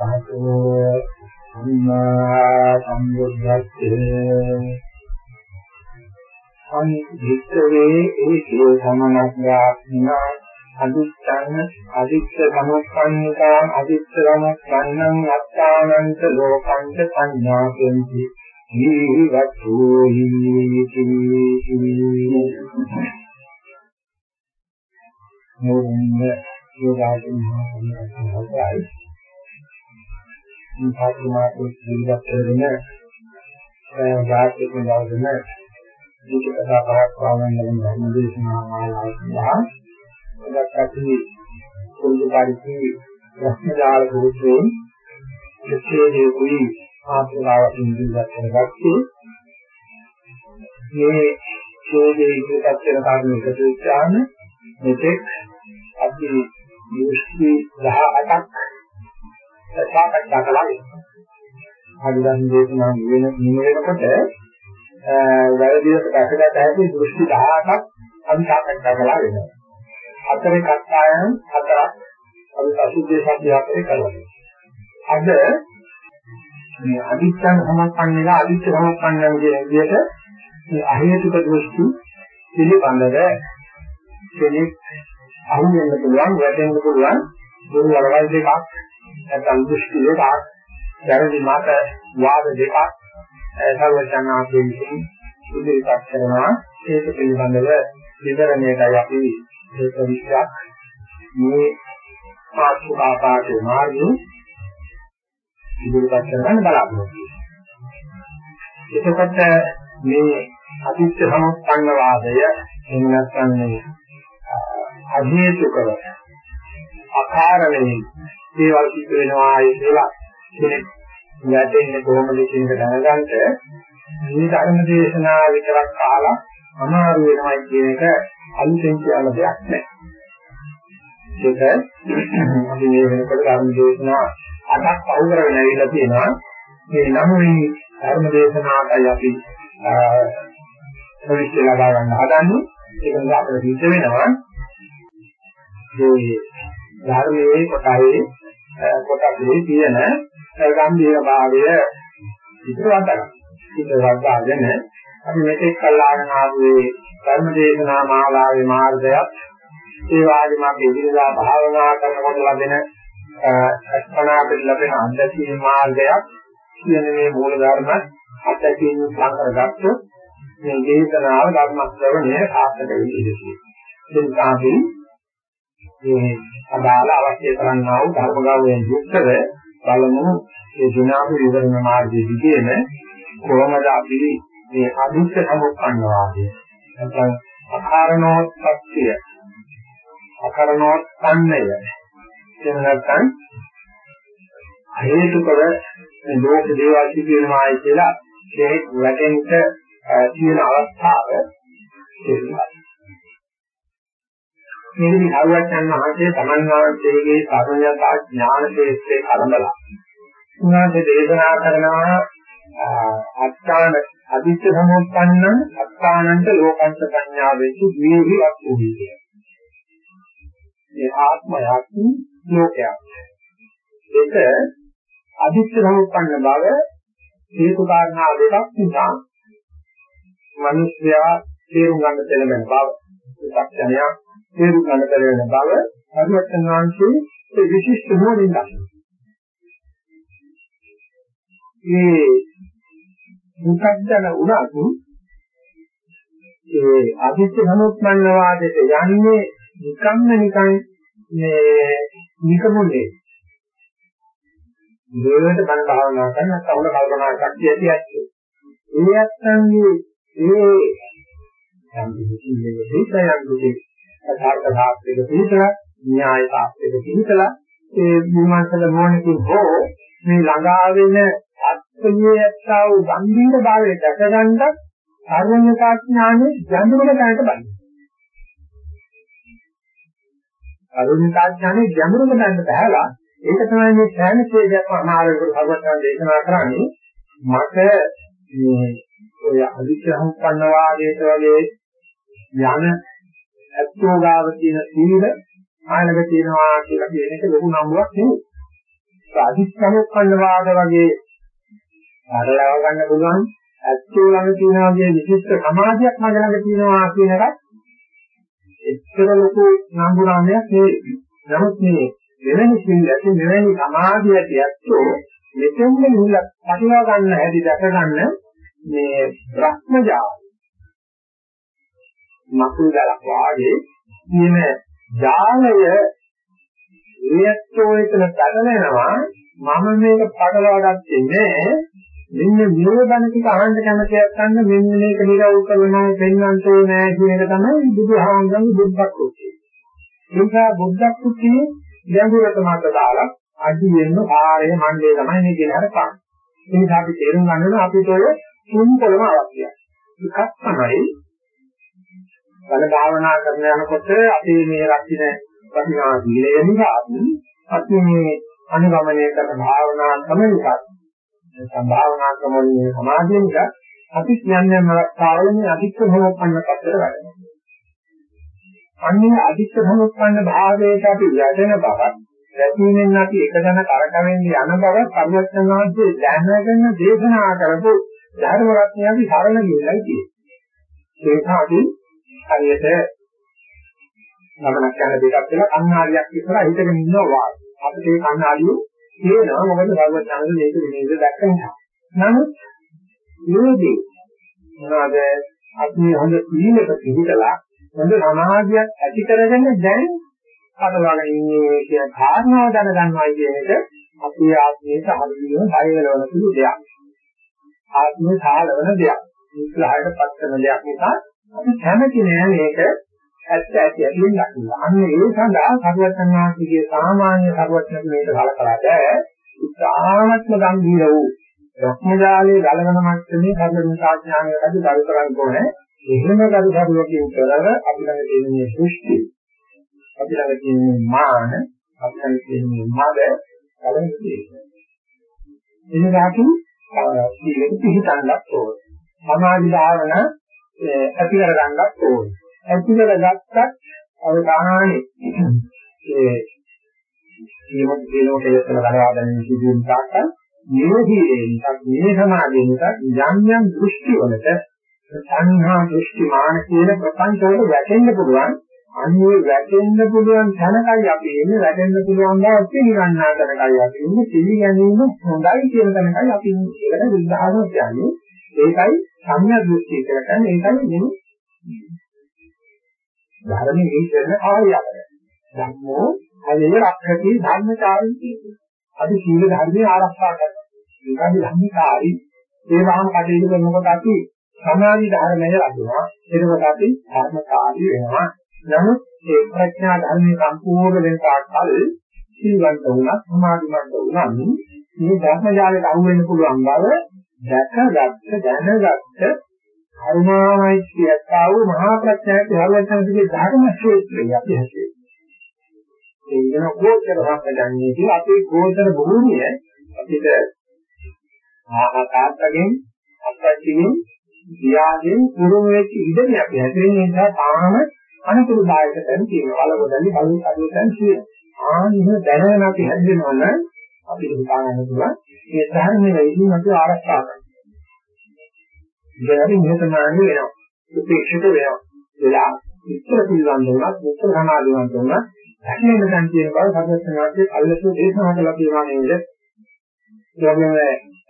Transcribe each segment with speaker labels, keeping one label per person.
Speaker 1: සාතෝ සම්මා සම්බුද්දස්සේ අනිත්‍යවේ ඒකේ සමනක්ඥා අදිත්තං අදිත්ත සමුප්පන්නිකා අදිත්ත සමුප්පන්නං අත්තානන්ත ලෝකංච සංඥාපෙන්ති ජීවත්ෝ හිති නෝන්න යෝගාචර මහා සම්මානයි මේ පාත්‍රමාතු ජීවිත වෙන යාත්‍රික දවසන දීක කතා පහක් වාමන ලබන ධර්ම දේශනා මාලාව සඳහා අදත් අපි කුරුදු පරිදි රත්නජාල පුරුෂයෙන් එසේ කුයි ආත්මතාවකින් ජීවත් කරගත්තේ මේ ශෝධයේ ඉදිරිපත් වෙන කාරණේ එකතු වෙච්චාම මෙතෙක් අපි දෘෂ්ටි 18ක් සාකච්ඡා කළා. හරිදන් දේශනා නිවෙන නිවෙනකොට වැරදිවට දැකගත හැකි දෘෂ්ටි 18ක් අපි සාකච්ඡා කළා වෙනවා. හතරේ කත්තායන් හතරක් අපි අසුද්ධිය සත්‍ය හතරේ කළා. අද මේ අදිච්ඡන් සමපන්නේලා අදිච්ඡ සමපන්නන කියන විදිහට මේ අහේතුක දෘෂ්ටි පිළිබඳව කෙනෙක් අහු වෙන්න පුළුවන් වැටෙන්න පුළුවන් දුරු වලවල් දෙකක් නැත්නම් දෘෂ්ටි දෙකක් දැරදි මත වාද දෙකක් සර්වඥාන්සේ විසින් ඉදිරිපත් කරනවා. ඒක පිළිබඳව විවරණයටයි අපි ඒක විශ්වාස මේ පාස්තුකාපාතේ මාර්ගයේ ඉදිරිපත් කරගන්න බලාපොරොත්තු එතකොට මේ අතිත්‍ය සමුප්පන්න වාදය එහෙම නැත්නම් මේ අධේතුකව අකාරණේ දේවල් සිද්ධ වෙනවා කියලා කෙනෙක් යැදෙන්නේ කොහොමද කියන එක දැනගන්න මේ ධර්ම දේශනා විතරක් කාලා අමාරු වෙනවයි කියන එක අලුතෙන් කියන දෙයක් නෑ. ඒක අපි මේ වෙනකොට ධර්ම දේශනා අටක් පහු කරගෙන ඇවිල්ලා තියෙනවා. මේ නමුයි ධර්ම දේශනාවයි අපි පරිච්ඡේද ලබා ගන්න හදන්නේ. ඒක නිසා අපිට සිද්ධ වෙනවා මේ ධර්මයේ කොටයි කොටසේ තියෙන ගම්භීර භාවය ඉදිරියට ගන්න. ඉදිරියට ගන්න අපි මෙතෙක් කල්ලාගෙන ආවේ ධර්ම දේශනා මාලාවේ මාර්ගයක් ඒ වගේම අපි ඉදිරියට භාවනා කරනකොට ලැබෙන අස්පනාට ලැබෙන අන්දසිය මාර්ගයක් කියන මේ මූල ධර්ම අත්දැකීම් සංකරගත්තු මේ දේශනාව ධර්ම ශ්‍රවණය සාර්ථක වෙන්නේ. ඒ නිසා අපි මේ අදාළ අවශ්‍ය කරන්නා වූ ධර්ම ගෞරවයෙන් යුක්තව බලමු. ඒ දුනාපු විවරණ මාර්ගයේ දිගේම කොහොමද අපි මේ අදිත්‍ය සමුප්පන්න වාදය නැත්නම් අකාරණෝත්පත්තිය අකාරණෝත්පන්නය කියන නැත්නම් හේතුකව මේ ලෝක දේවල් සිදුවෙනවායි කියලා කෙනෙක් වැටෙන්න තියෙන අවස්ථාව. තේරුම් මේකදී හරුවච්චන් මහත්තයා තමන් වහන්සේගේ සර්වඥතා ඥාන ශේත්‍රයේ කලබලා. උන්වහන්සේ දේශනා කරනවා අත්තාන අදිත්‍ය සමුප්පන්නං අත්තානන්ත ලෝකංච සංඥා වෙච්ච දීහි අත්ෝහි කිය. මේ ආත්මයක් ලෝකයක්. ඒක අදිත්‍ය සමුප්පන්න බව හේතු කාරණා දෙකක් නිසා මිනිස්යා තේරුම් ගන්න තැනම බව. සත්‍යණයක් තේරුම් ගන්න බැරි වෙන බව අරුවත්යන් වහන්සේ ඒ විශිෂ්ට නෝනින් දක්වනවා. මේ මුකද්දන උනතු ඒ අදිත්‍ය සමුත්මන්න වාදයට යන්නේ නිකම්ම නිකන් මේ නිකමුනේ. දෙවලට බණ භාවනා කරන කවුල කල්පනා ශක්තිය ඇති ඒ ඇත්තන්ගේ ඒ යම් කිසි දෙයක හිතයන් තර්ක ශාස්ත්‍රයක පිළිතලා න්‍යාය ශාස්ත්‍රයක පිළිතලා ඒ විමර්ශන මොහොතකින් හෝ මේ ළඟා වෙන අත්පියේ ඇත්තා වූ ගම්භීර භාවය දැකගන්නත් සර්වඥතා ඥානෙ ගැඹුරට දැනට බලන්න. සර්වඥතා ඥානෙ ගැඹුරට දැනට බහලා ඒක තමයි මේ සෑම ඡේදයක්ම අමාරුවට සර්වඥයන් දේශනා කරන්නේ මට මේ ඔය අදිත්‍ය සම්පන්න වාදයට වගේ යන ඇත්තෝගාව තියෙන සීල ආනක තියෙනවා කියලා කියන එක ලොකු නම්බුවක් නෙවෙයි. අධිෂ්ඨානෝත්පන්න වාද වගේ අරලව ගන්න පුළුවන් ඇත්තෝ ළඟ තියෙන වගේ විශිෂ්ට සමාධියක් මග ළඟ තියෙනවා කියන එකත් එච්චර ලොකු නම්බුරාමයක් නෙවෙයි. නමුත් මේ මෙවැනි සිල්ලක මෙවැනි සමාධිය ඇත්තෝ මෙතෙන්ද මුල පටිවා ගන්න හැටි දැක ගන්න මේ භ්‍රමජාල මකුල් ගලක් වාගේ කියන ජාලය එයත්ෝ එතන පැටලෙනවා මම මේක පටලවා ගත්තේ නෑ මෙන්න මේ බණ ටික අහන්න කැමතියක් ගන්න මෙන්න මේක නිරවුල් කරනවා පෙන්වන්න ඕනේ කියන එක තමයි බුදුහාමුදුරන්ගේ බුද්ධක් කුටි. ඒ නිසා බුද්ධක් කුටි ගැඹුරට මත දාලා අඩි වෙන්න ආරය මණ්ඩේ තමයි මේ කියන හර පාන. ඒ නිසා අපි තේරුම් ගන්න ඕනේ අපිට ඔය තුන්කොළම අවශ්‍යයි. එකක් තමයි බල භාවනා කරන යනකොට අපි මේ රකින්න වටිනා සීලය නිසා අපි මේ අනුගමනය කරන භාවනා ක්‍රම නිසා සම්භාවනා ක්‍රමයේ සමාධිය නිසා අපි කියන්නේ අවස්ථාවල මේ අධික්ෂ භවපන්න පතර වැඩනවා. අන්නේ අධික්ෂ භවපන්න භාවයට අපි යැදෙන බවත් දැකීමෙන් අපි එකදැන කරකවෙන්න යන බව පරිවර්තනාංශයේ දැනගෙන දේශනා කරපු ධර්ම රත්නය අපි සරල කියලායි කියන්නේ. ඒක අපි හරියට ගමනක් යන දෙයක් කියලා කන්නාඩියක් ඉස්සර හිටගෙන ඉන්නවා වාගේ. අපිට ඒ කන්නාඩිය තේනවා මොකද සර්වඥාන්සේ මේක විනේද දැක්ක නිසා. නමුත් මේදී මොනවාද අපි හොඳ සීලක පිළිතලා හොඳ සමාධියක් ඇති කරගෙන දැන් අදවගෙන ඉන්නේ කියන කාරණාව දැනගන්නවා කියන එක අපේ ආත්මයේ සාධියම බයවලවන සුළු දෙයක්. ආත්මේ සාලවන දෙයක්. විස්ලහයට පත් කරන දෙයක් නිසා අපි කැමති නෑ මේක ඇත්ත ඇති ඇතුලින් දකින්න. අන්න ඒ සඳහා සර්වඥාන්සේගේ සාමාන්‍ය සර්වඥක මේක කලකලාට ඉතාමත්ම ගම්භීර වූ රත්නජාලයේ ගලවන මට්ටමේ සර්වඥාඥානයට අපි දරු කරන්න ඕනේ. එහෙම දරු කරුවකින් කරව අපි ළඟ තියෙන මේ සෘෂ්ටි අපි ළඟ තියෙන මාන අපි ළඟ තියෙන මද කලින් තියෙනවා. එනිසා අපි සීලෙ පිළිතන්නත් ඕනේ. සමාධි භාවනා ඇති කරගන්නත් ඕනේ. ඇති කරගත්තත් අවධානයේ ඒ මේක දිනෝට යොතන කරවා ගැනීම සිදුවන තාක්කල් නිරෝධී නිසා මේ සමාධිය නිසා යම් යම් දෘෂ්ටි වලට සංහා දෘෂ්ටි මාන කියන ප්‍රපංච වලට වැටෙන්න පුළුවන් අන්නේ වැටෙන්න පුළුවන් තැනකයි අපි ඉන්නේ වැටෙන්න පුළුවන් බව පිළිගන්නා තැනකයි අපි ඉන්නේ පිළිගැනීම හොඳයි කියන තැනකයි අපි ඉන්නේ ඒකට විද්‍යාව කියන්නේ ඒකයි සංඥා දෘෂ්ටි කියලා කියන්නේ ඒකයි නෙමෙයි ධර්මයේ කරන ආයතන. ධම්මෝ හරිය රක්ෂති ධර්මචාරී කියන්නේ. අපි සීල ධර්මයේ ආරක්ෂා කරනවා. ඒකයි ධම්මකාරී. ඒ වහම කටයුතු කරනකොට අපි සමාධි ධර්මයේ ලැබුණා. එතකොට අපි ධර්මකාරී වෙනවා. නමුත් ඒ ප්‍රඥා ධර්මයේ සම්පූර්ණ වෙන තාක්කල් සීලවන්ත වුණා සමාධිමත් වුණා මේ ධර්මජාලයට අහු වෙන්න පුළුවන් බව දැකගත්ත දැනගත්ත කරුණාමයි කියත්තා වූ මහා ප්‍රඥාවේ ධර්මයන්ගේ ධර්ම ක්ෂේත්‍රය අපි හැදේ. ඒ වෙන ගෝචර හක්කගන්නේ කියලා අපේ ගෝචර භූමිය අපිට ආහාතාත්තගෙන් අපච්චිගෙන් ගියාගෙන් පුරුම වෙච්ච ඉඩනේ අපි හැදෙන නිසා තාම අනුතුරු දායක තැන් තියෙනවා. වලගොඩලි බලු කඩේටන් තියෙනවා. ආනිහ දැනගෙන අපි හැදෙනවා නම් අපිට හිතා ගන්න පුළුවන් මේ ධර්මයේ ඉදින් අපි ආරක්ෂා කරනවා. ඉතින් නිහතමානී වෙනවා. උපේක්ෂිත වෙනවා. වෙලා ඉතර පිළිවන් දුන්නත්, මුත්‍ර සමාධිවන්ත වුණත්, ඇහිෙන්න දැන් කියන බව සත්‍යඥානයේ අල්ලසු දේශනා කළා කියනවා නේද?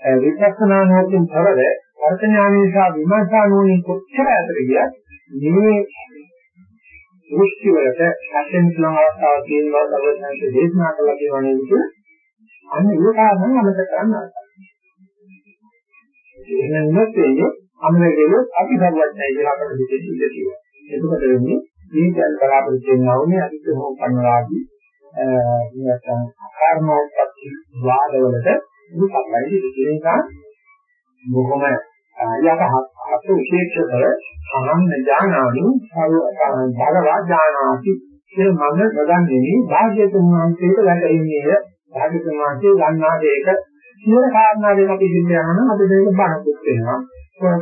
Speaker 1: ඒ විපස්සනා ඥානයෙන් තවද අර්ථ ඥානය සහ විමර්ශනා ඥානයෙන් කොච්චර ඇතර ගියත් මේ දෘෂ්ටි වලට හැදෙන්න පුළුවන් අවස්ථාවක් තියෙන බව සත්‍යඥානයේ දේශනා කළා කියනවා නේද? අන්න ඒක තමයි අමතක කරන්න. එහෙනම් ඉන්නේ අමරේකේ අපි සරුවත්යි කියලා අපිට දෙකේ ඉඳී තියෙනවා. එතකොට වෙන්නේ මේ දැන් බලාපොරොත්තු වෙනා වුණේ අනිත් හොපන්නලාදී නැත්නම් කර්මෝත්පත්ති වාදවලට දුකයි දෙකේක බොහොම යටහත් අත විශේෂකව අහන්න ඥානානි භගවා ඥානාති ඒ මම නදන්නේ භාග්‍යතුන් වහන්සේට වැටෙන්නේ භාග්‍යතුන් වහන්සේ ගන්නා දෙයක සියල කාරණා දෙක අපි ඉන්න යනවා අපි මේක බණකුත් වෙනවා.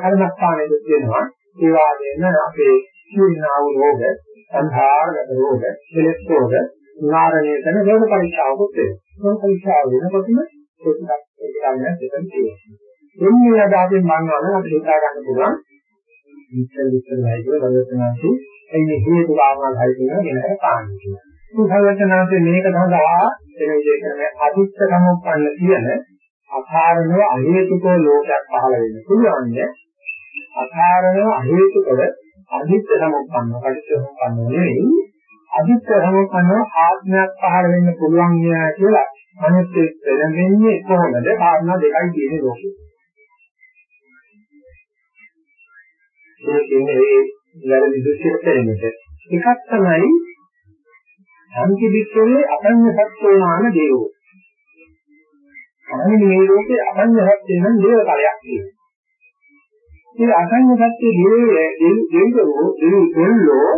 Speaker 1: කර්මස්ථානයේ තියෙනවා ඒ වගේම අපේ ජීවනා වූ රෝග සංඛාරගත රෝග කෙලෙස් රෝග නිවාරණය කරන රෝග පරීක්ෂාවකුත් වෙනවා. රෝග පරීක්ෂාව වෙනකොටම ඒකත් ඒකම දෙකම තියෙනවා. එන්නේ අදාපෙන් මනවන අපිට හිතා ගන්න පුළුවන්. විස්තර විස්තර වයිද බලවත්නාසි එන්නේ හේතු කාරණා හරි කියන වෙනකට කාන්නේ කියලා. සුභවචනාසේ මේක සඳහා එන විදිහට කරන්නේ අදිත්ත සමුප්පන්න කියන අකාරණව අහේතුකව ලෝකයක් පහළ වෙන්න පුළුවන් නේ. අකාරණව අහේතුකව අදිත්ත සමුප්පන්න පටිච්ච සමුප්පන්න නෙවෙයි අදිත්ත සමුප්පන්න ආත්මයක් පහළ වෙන්න පුළුවන් කියලා අනිත් වෙනන්නේ කොහොමද? කාරණා දෙකයි තියෙන්නේ ලෝකෙ. ඒ කියන්නේ ඒ වැරදි දෘෂ්ටියට පෙරෙන්නට. එකක් තමයි සංකිදික්කේ අසඤ්ඤ සත්‍යෝනාන දේවෝ. අනිත් මේ ලෝකේ අසඤ්ඤ සත්‍ය නම් දේව කලයක් තියෙනවා. මේ අසඤ්ඤ සත්‍ය දේවයේ දේවෝ දේවෝ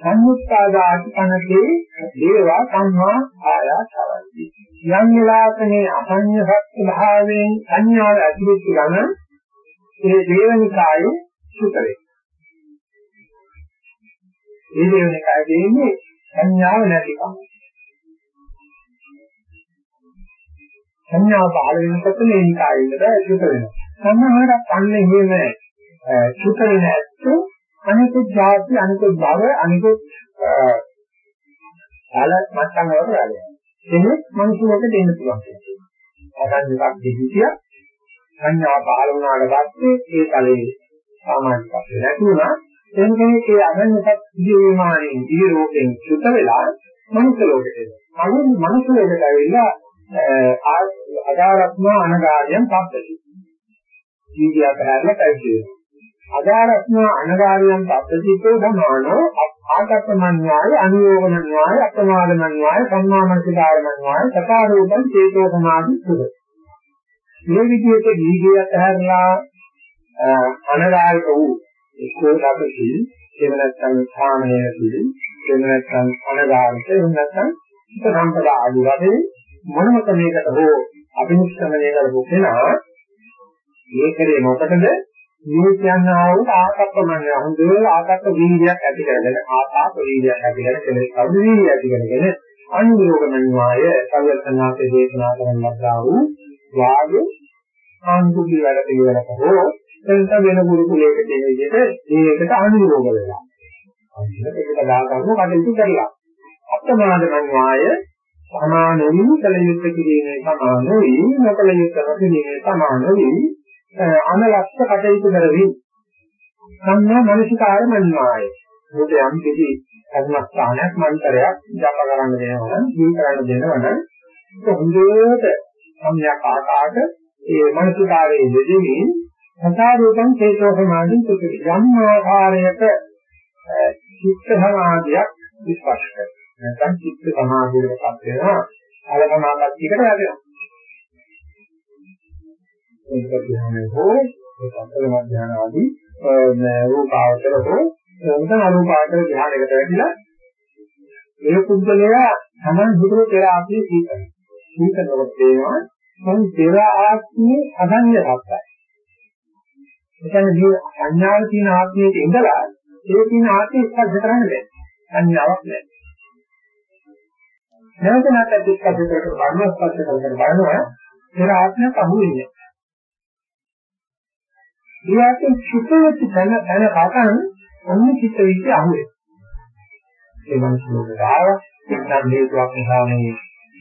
Speaker 1: සම්මුත්තාදාති කනකේ දේවා සංහා ආයාසවන්ති. යම් විලාසනේ අසඤ්ඤ සත්‍ය භාවයෙන් සංඥාව ඇතිවෙච්ච ගමන් ඒ දේවනිකායේ සුතරේ. ඒ දේවනිකායේ දෙන්නේ සංඥාව නැතිකම. සංඥාව පහළ වෙනකොට මේ නිකායෙන්ද සුත වෙනවා. සමහරක් අන්නේ එහෙම සුත වෙන ඇත්තෝ අනිකුත් ධාති අනිකුත් භව අනිකුත් අල මට්ටම් වලට වැඩි. එන්නේ මිනිසුන්ට දෙන්න පුළුවන්. අදන් එකක් දෙහිතිය සංඥා පහළ වුණාට පස්සේ ඒ කලේ සාමාජික පස්සේ නැති වුණා එහෙම කෙනෙක් ඒ අනන්‍යසත් ජීව විමානයේ ජීව රෝගයෙන් සුත වෙලා මනුස්ස ලෝකෙට එනවා. අනුන් මනුස්ස ලෝකෙට ඇවිල්ලා අදාරත්ම අනගාරියන් පස්සට. ජීවියා කරලා පැවිදි වෙනවා. අදාරත්ම අනගාරියන් පස්සට සමානව ආකප්පමඤ්ඤාය අනුയോഗමඤ්ඤාය අපමාදමඤ්ඤාය සම්මානසිකාරමඤ්ඤාය සකාරෝපං චේතෝ සමාධි සුද. මේ විදිහට ජීවියා කරලා අනගාරික වූ එක්කෝ දකසි එහෙම නැත්නම් සාමනය පිළි එහෙම නැත්නම් අනගාමිත එහෙම නැත්නම් සම්පදා ආදී වශයෙන් මොනම කෙනෙකුට හෝ අභිනිෂ්ක්‍මණය කරපු කෙනා මේකේ මොකටද? මේ කියනවා වූ ආකප්පමණය. හොඳ ආකප්ප වීර්යයක් ඇති කරගෙන ආතාප වීර්යයක් ඇති කරගෙන කෙනෙක් කවුරු වීර්යය ඇති කරගෙන අනුയോഗමඤ්ඤාය සර්වඥාතේ දේශනා කරන ලද්දා වූ වාග් ආන්තුකී වැඩ පිළිවෙලක හෝ එතන වෙන ගුරුකුලයක තියෙන විදිහට මේකට අනුරෝධ වෙලා. අන්තිමට ඒක දා ගන්න කටයුතු කරලා. අප්‍රමාදමන් වාය සමානෙයි කල යුත්තේ කිරීමේ සමානෙයි නොකල යුත්තේ කිරීමේ සමානෙයි අනලක්ෂ කටයුතු කරමින් සම්මා මනසිකාර මන්වාය. මොකද යම් කිසි කර්මස්ථානයක් මන්තරයක් ජප කරන්න දෙනවා නම් ජී කරන්න දෙනවා නම් හොඳට සම්‍යක් ආකාරයට ඒ මනසිකාරයේ යෙදෙමින් සතරෝපං චේතෝ සමාධි සුඛ යම් ආකාරයක චිත්ත සමාධියක් විස්පර්ශ කරනවා. නැත්නම් චිත්ත සමාධියකටපත් වෙනවා. අලකමාපත්තියකට වැටෙනවා. ඒක කියන්නේ හෝ ඒ අතර මධ්‍යන ආදී රූපාවචර හෝ නැත්නම් අරූපාවචර ධ්‍යානයකට වැටිලා ඒ පුද්ගලයා තමන් හිතේ පෙර ආත්මයේ සීතල. සීතලවත් වෙනවා මම පෙර ආත්මයේ අදඤ්‍ය සත්‍යයි එතන ජීව සංඥාව තියෙන ආත්මයේ ඉඳලා ඒ තියෙන ආත්මය ස්පර්ශ කරන්න බැහැ. සංඥාවක් නැහැ. නැවත නැවත ස්පර්ශ කරලා බලන ස්පර්ශ කරගෙන බලනවා පෙර ආත්මයක් අහුවෙන්නේ. ඊයත් සුතවති තන තන කතන් අන්න චිත්ත විද්‍ය අහුවේ. ඒ මනසට ආව එක්නම් හේතුවක් නිසා මේ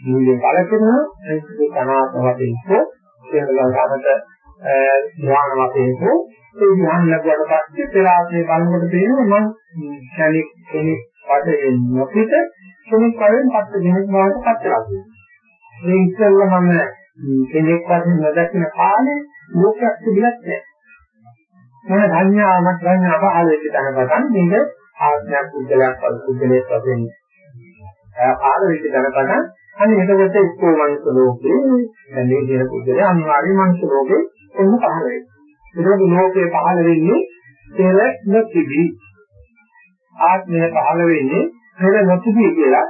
Speaker 1: ජීවිතය කලකිරෙනවා ඒක තනාත්ම වශයෙන් ඉස්සෝ ඒ වගේම ධ්‍යාන වශයෙන් හෝ ඒ ධ්‍යාන ලැබුවට පස්සේ පෙර ආසේ බලනකොට තේරෙනවා මම කෙනෙක් කෙනෙක් වශයෙන් නොපිට කෙනෙක් වශයෙන් පස්ස කෙනෙක් බවට පත් වෙලා තියෙනවා. මේ ඉස්සෙල්ලා මම කෙනෙක් වශයෙන් නොදකින කාලේ ලෝකයක් තිබිලත් නැහැ. මම සංඥාවක් සංඥා පහලෙක තනපතන් මේක ආඥා කුද්දලයක් පුද්ගලයක් වශයෙන් ආලෙක තනපතන් අනේ එතකොට එක්කෝ මනුස්ස ලෝකේ දැන් මේ කියන පුද්ගලයා අනිවාර්යයෙන් මනුස්ස ලෝකේ එන්න පහළ වෙනවා. ඒකෝට ලෝකේ පහළ වෙන්නේ පෙර නොතිබි. ආත්මය පහළ වෙන්නේ පෙර නොතිබි කියලා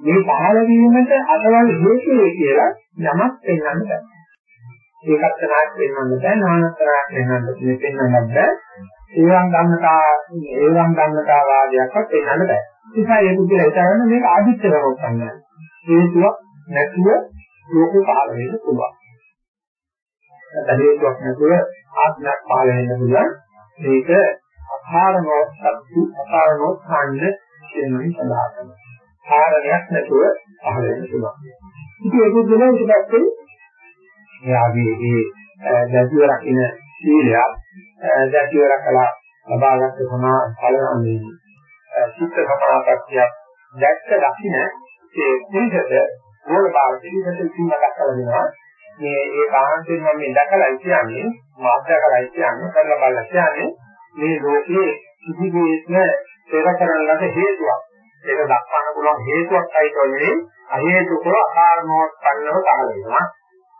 Speaker 1: මේ පහළ වීමට අදවල් හේතුවේ කියලා යමක් පෙන්වන්න බෑ. ඒකත් තරහක් පෙන්වන්න බෑ, නානතරක් පෙන්වන්න මේ පෙන්වන්න බෑ. ඒවන් ගන්නතා ඒවන් ගන්නතා වාදයක්වත් පෙන්වන්න බෑ. නිසා ඒක කියලා හිතන්න මේක ආදිත්‍ය කරවන්න. හේතුවක් නැතුව ලෝක පහළ වෙන්න පුළුවන්. නැත්නම් හේතුවක් නැතුව ආත්මයක් පහළ වෙන්න පුළුවන්. මේක අකාරණෝ සත්‍ය අකාරණෝ ඛණ්ඩ කියනමින් සඳහන් කරනවා. කාරණයක් නැතුව පහළ වෙන්න පුළුවන්. ඉතින් ඒක දෙන ඊට පස්සේ එයාගේ ඒ දැසිය රකින්න සීලයක් දැසිය රකලා ලබාගත් සමා ඵලන්නේ චිත්ත සමාපත්තියක් දැක්ක දකින්න ඒ පිළිසෙට මූල භාව පිළිසෙට සීමා දක්වලා දෙනවා මේ ඒ කාන්තෙන් මම මේ දැකලා කියන්නේ මාත්‍යකරයි කියන්නේ කරලා බලලා කියන්නේ මේ ලෝකයේ කිසිදෙයක්ම පෙර කරන ලද හේතුවක්. ඒක දක්වන්න පුළුවන් හේතුවක් අයිතෝනේ අහේතුකව අකාරණෝත්පන්නව තහල වෙනවා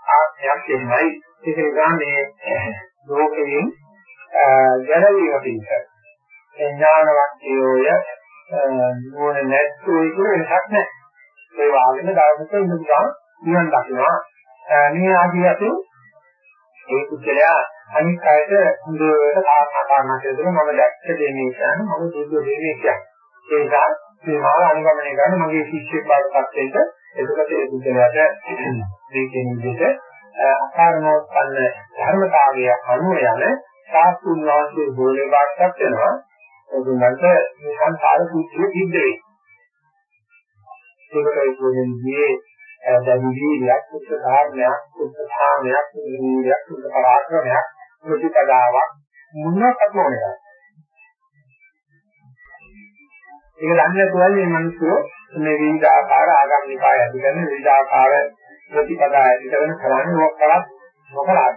Speaker 1: ආත්මයක් එන්නයි ඒක නිසා මේ ලෝකයෙන් ගැලවීම පිණිස ඥානවන්තයෝය නුවණ නැත්නම් කියන වෙනසක් නැහැ. ඒ වාගෙන ධර්මක ඉඳලා නිවන් දකිනවා. මේ ආදී අතේ ඒ කුසලයා අනිත් අයට හොඳට කාරණා කාරණා කියලා මම දැක්ක දෙන්නේ කියන්නේ මම දුක දෙන්නේ කියන්නේ. ඒ නිසා මේ මාව අනුගමනය කරන මගේ ශිෂ්‍යෙක් බවටපත් වෙන්න එතකොට ඒ කුසලයාට මේ කියන විදිහට අකාරණෝත්පන්න ධර්මතාවය අනුව යන සාස්තුන් වහන්සේ බෝලේ වාක්‍යයක් වෙනවා. ඔබලන්ට මේ සංසාර සූත්‍රය සිද්ධ වෙයි. ඒකයි කියන්නේ දැවිලියක් උත් ධාර්මයක් උත් ධාමයක් නිවියක් උත් පරාක්‍රමයක් ප්‍රතිපදාවක් මොනවත් ඕනේ ඒක දන්නේ නැතුවයි මේ මිනිස්සු මේ විවිධ ආකාර ආගම් නිකාය ඇති කරන විවිධ ආකාර ප්‍රතිපදා ඇති කරන කරන්නේ මොකක්වත් මොකලාද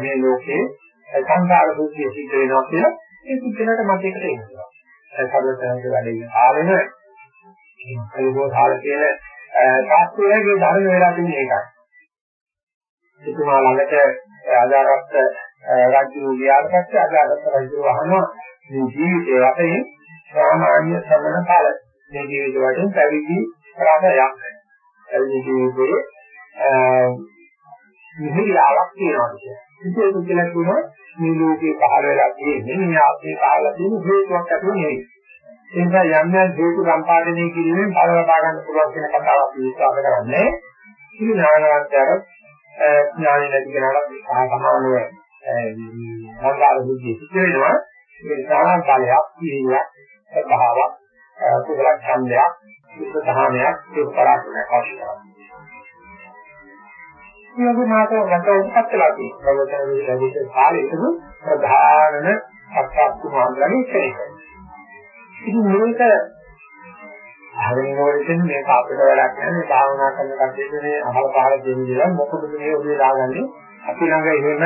Speaker 1: මේ ලෝකේ සංසාර දුක්ඛය සිද්ධ වෙනවා කියලා ඒ පුද්ගලයාට මතයකට එනවා. ඒ සර්වඥාන්ගේ වැඩේ ආවෙන ඒකෝ කාල කියන ශාස්ත්‍රයේ ධර්ම වෙලා තියෙන එකයි. එතුමා ළඟට ආදාරත් රාජ්‍ය ගියාට පස්සේ ආදාරත් රාජ්‍ය වහනවා මේ ජීවිතයේ වශයෙන් සාමාන්‍ය සමන කාල මේ ජීවිත වශයෙන් පැවිදි රාජයක්. පැවිදි ජීවිතයේ මිහිරියාවක් තියෙනවා කියන්නේ. ඒක කියලා කියනවා මේ ලෝකේ පහළ වෙලා තියෙන්නේ මේ ආත්මේ පහළ තියෙන හේතුවක් ඇතුළු නෙවෙයි. ඒ නිසා යම් යම් හේතු සම්පාදනය කිරීමෙන් ඵල ලබා ගන්න පුළුවන් කියන කතාවක් විශ්වාස කරන්නේ. ඉතින් ඥානවන්තයර ඥානෙ නැති කෙනාට සමානව සංකාර බුද්ධිය සිද්ධ වෙනවා. ඒ නිසා බලයක්, පිළියක්, ස්වභාවයක්, කුසල ඡන්දයක්, සුද්ධ ධානයක්, ඒ පරාක්‍රමයක් අවශ්‍ය කරනවා. මේ මාත රට උපත් වෙලා තියෙනවා. ප්‍රවචන ලැබිච්ච කාලෙකම ප්‍රධානම අත්‍යත්තු මාර්ගලේ කෙනෙක්. ඉතින් මේක හරිනෝරෙන් මේක අපිට වැඩක් නැහැ. මේ භාවනා කරන කටයුතු මේ අහල පහල දෙන දේවල් මොකද මේ ඔබේ දාගන්නේ අපි ළඟ එහෙම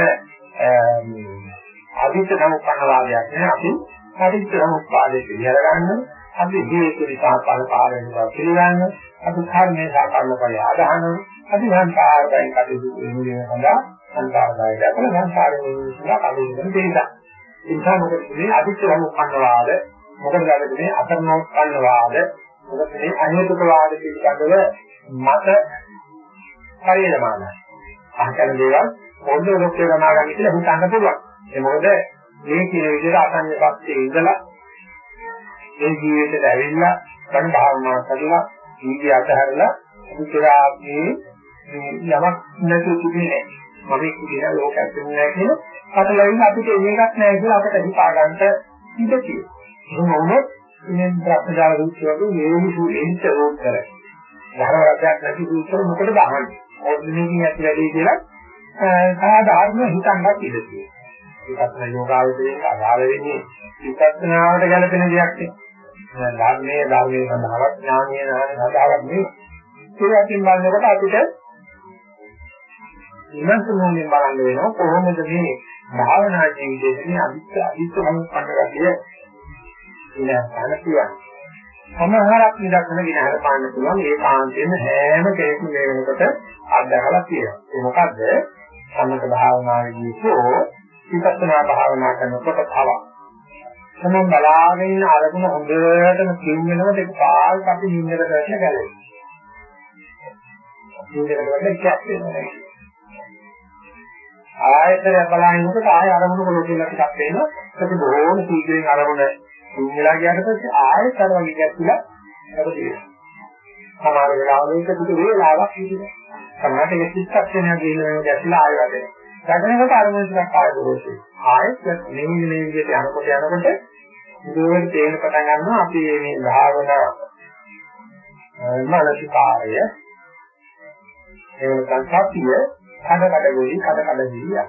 Speaker 1: අදිත්‍ය සමුප්පන්න වාදයක් නෑ. අපි අදිත්‍ය සමුප්පාදේ පිළිහර ගන්න. අපි හේතු නිසා ඵල පාරෙන් පිළිගන්න. අපි කර්මයේ සාකරන ඵලය ආදාහන. අපි සංසාරයෙන් කටයුතු වෙනුවෙන් සඳහා සංසාරය දැකලා සංසාරයෙන් ඉස්සලා කටයුතු කරන දෙයක්. ඒ නිසා මොකද මේ අදිච්ච සමුප්පන්න වාද මොකද මේ අතරනෝත්පන්න වාද මොකද මේ අහේතුක වාද පිළිබඳව මත පරිණාමයි. අහකන දේවල් පොඩ්ඩ ලොක්කේ ගමා ගන්න කියලා හිතන්න පුළුවන්. ඒ මොකද මේ කියන විදිහට අසංය පස්සේ ඉඳලා මේ ජීවිතේට ඇවිල්ලා බණ භාවනා කරලා ජීවිතය අතහැරලා උත්තරාගේ යමක් නැතුව තිබෙන්නේ මම කියන ලෝකයක් තිබුණේ නැහැ කියන කටලැවිල්ල අපිට මේකක් නැහැ කියලා අපිට හිතා ගන්නට ඉඩ තියෙනවා. එහෙනම් වුණොත් ඉන්නේ ප්‍රඥාව රූපයක වේවි සුලින්ට රෝධ කරයි. ධර්මයක් නැති සූත්‍ර මොකටද අහන්නේ? ඕනෙකින් ඇති වැඩි කියලා සාධාරණ හිතන්නත් ඉඩ තියෙනවා. ඒකත් යෝගාවචරයේ අභාව වෙන්නේ විපස්සනාවට ගැලපෙන දෙයක් නේ. ධර්මයේ ධර්මයේ සඳහාවත් ඥානීය ඥාන සඳහාවත් නෙවෙයි. ඒ වගේම බලනකොට අපිට විමර්ශනයෙන් බලන්න වෙනවා කොහොමද මේ භාවනා ජීවිතයේ අනිත්‍ය අනිත්‍ය සම්පන්න ගතිය ඉලක්කන කියන්නේ. සමහරක් නිදර්ශන විනාශ පාන්න පුළුවන් ඒ කාන්තේම හැම කෙනෙක්ම මේ වෙනකොට අත්දැකලා තියෙනවා. ඒ මොකද්ද? සම්මත භාවනාවේදී හෝ විපස්සනා භාවනා කරනකොට තව. තමන් බලාගෙන ඉන්න අරමුණ හොඳටම කිව් වෙනකොට ඒක පාල්ට අපි නින්දට කරලා ගැලවෙනවා. නින්දට කරලා ඉක්ක් වෙනවා. ආයතන බලනකොට ආය අරමුණු වල කියලා ටිකක් වෙනවා. ඒක බොහොම සීඝ්‍රයෙන් අරමුණ ඉන්නලා ගියාට පස්සේ ආයෙත් අර වගේ ගැස්සිලා වැඩි වෙනවා. සමහර වෙලාවලට ටික වේලාවක් ඉඳිනවා. සමහරට ඒක චිත්තක්ෂණයක් ගිහින් ගැස්සිලා ආයෙ වැඩෙනවා. වැඩෙනකොට අරමුණ ටිකක් ආයෙ දොරෝසෙ. ආයෙත් මේ මේ විදිහට යනකොට යනකොට දුරට තේරෙන පටන් ගන්නවා අපි මේ භාවනා මානසිකාරය එහෙම නැත්නම් සතිය කඩ කඩ වෙයි කඩ කඩ වෙයි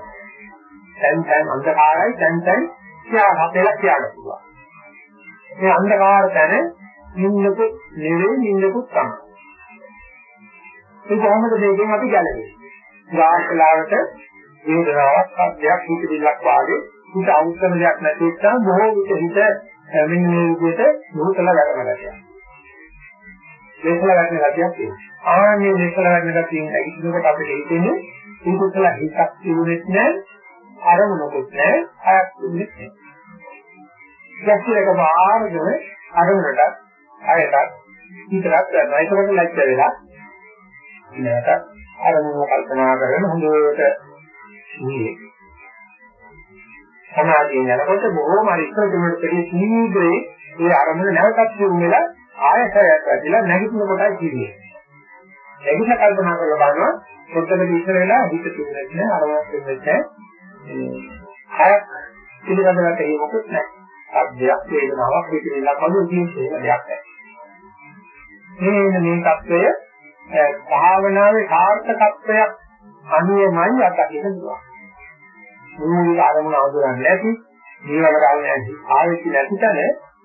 Speaker 1: දැන් දැන් අන්ධකාරයි දැන් දැන් කියා හතෙලා කියන්න පුළුවන් මේ අන්ධකාර තැන නින්නක නෙවෙයි නින්නකුත් තමයි. ඒ කොහොමද මේකෙන් අපි ගැලවෙන්නේ? ගාස්ලාවට වේදනාවක් සත්‍යයක් හිතවිල්ලක් වාගේ හිත අවුස්සන දෙයක් නැති නිසා බොහෝ විට හිත මෙන්න මේ විදිහට මොහොතල වැඩම කරනවා දේශලා ගන්න ගැතියක් තියෙනවා. ආන්නේ දේශලා ගන්න ගැතියෙන් ඇවිදිනකොට අපිට හිතෙන්නේ? මේ කුසල හිතක් තිබුණෙත් නැහැ, අරමුණකුත් නැහැ, හයක් තිබුණෙත් නැහැ. ගැස්සිලක මාර්ගම අරමුණට, හයකට විතරක් කරනවා. ඒකකට ලැජ්ජ වෙලා ඉන්නකට අරමුණ කල්පනා කරගෙන හොඳට ඉන්නේ. සමාධියෙන් යනකොට බොහෝම ඉස්සර දෙමළ පෙරේ සීඝ්‍රේ ඒ අරමුණ නැවතත් යොමු වෙලා ආයතයක් ඇතිලා නැගිටින කොටයි කියන්නේ. නැගිට කල්පනා කරලා බලනවා මෙතන ඉස්සර වෙලා හිත තුනක් නෑ අරමුණක් වෙන්නේ නෑ. හයක් පිළිගන්නවට ඒ මොකුත් නෑ. අධ්‍යයක් වේදනාවක් පිළිගන්නක් වගේ කියන දෙයක් නෑ. මේ මේ தත්වය භාවනාවේ සාර්ථකත්වයක් අනුවමයි අත්දකින්න පුළුවන්. මූලික අරමුණ අවදාන්නේ නැති, ජීවකතාවය නැති, ආයෙත් නැතිතන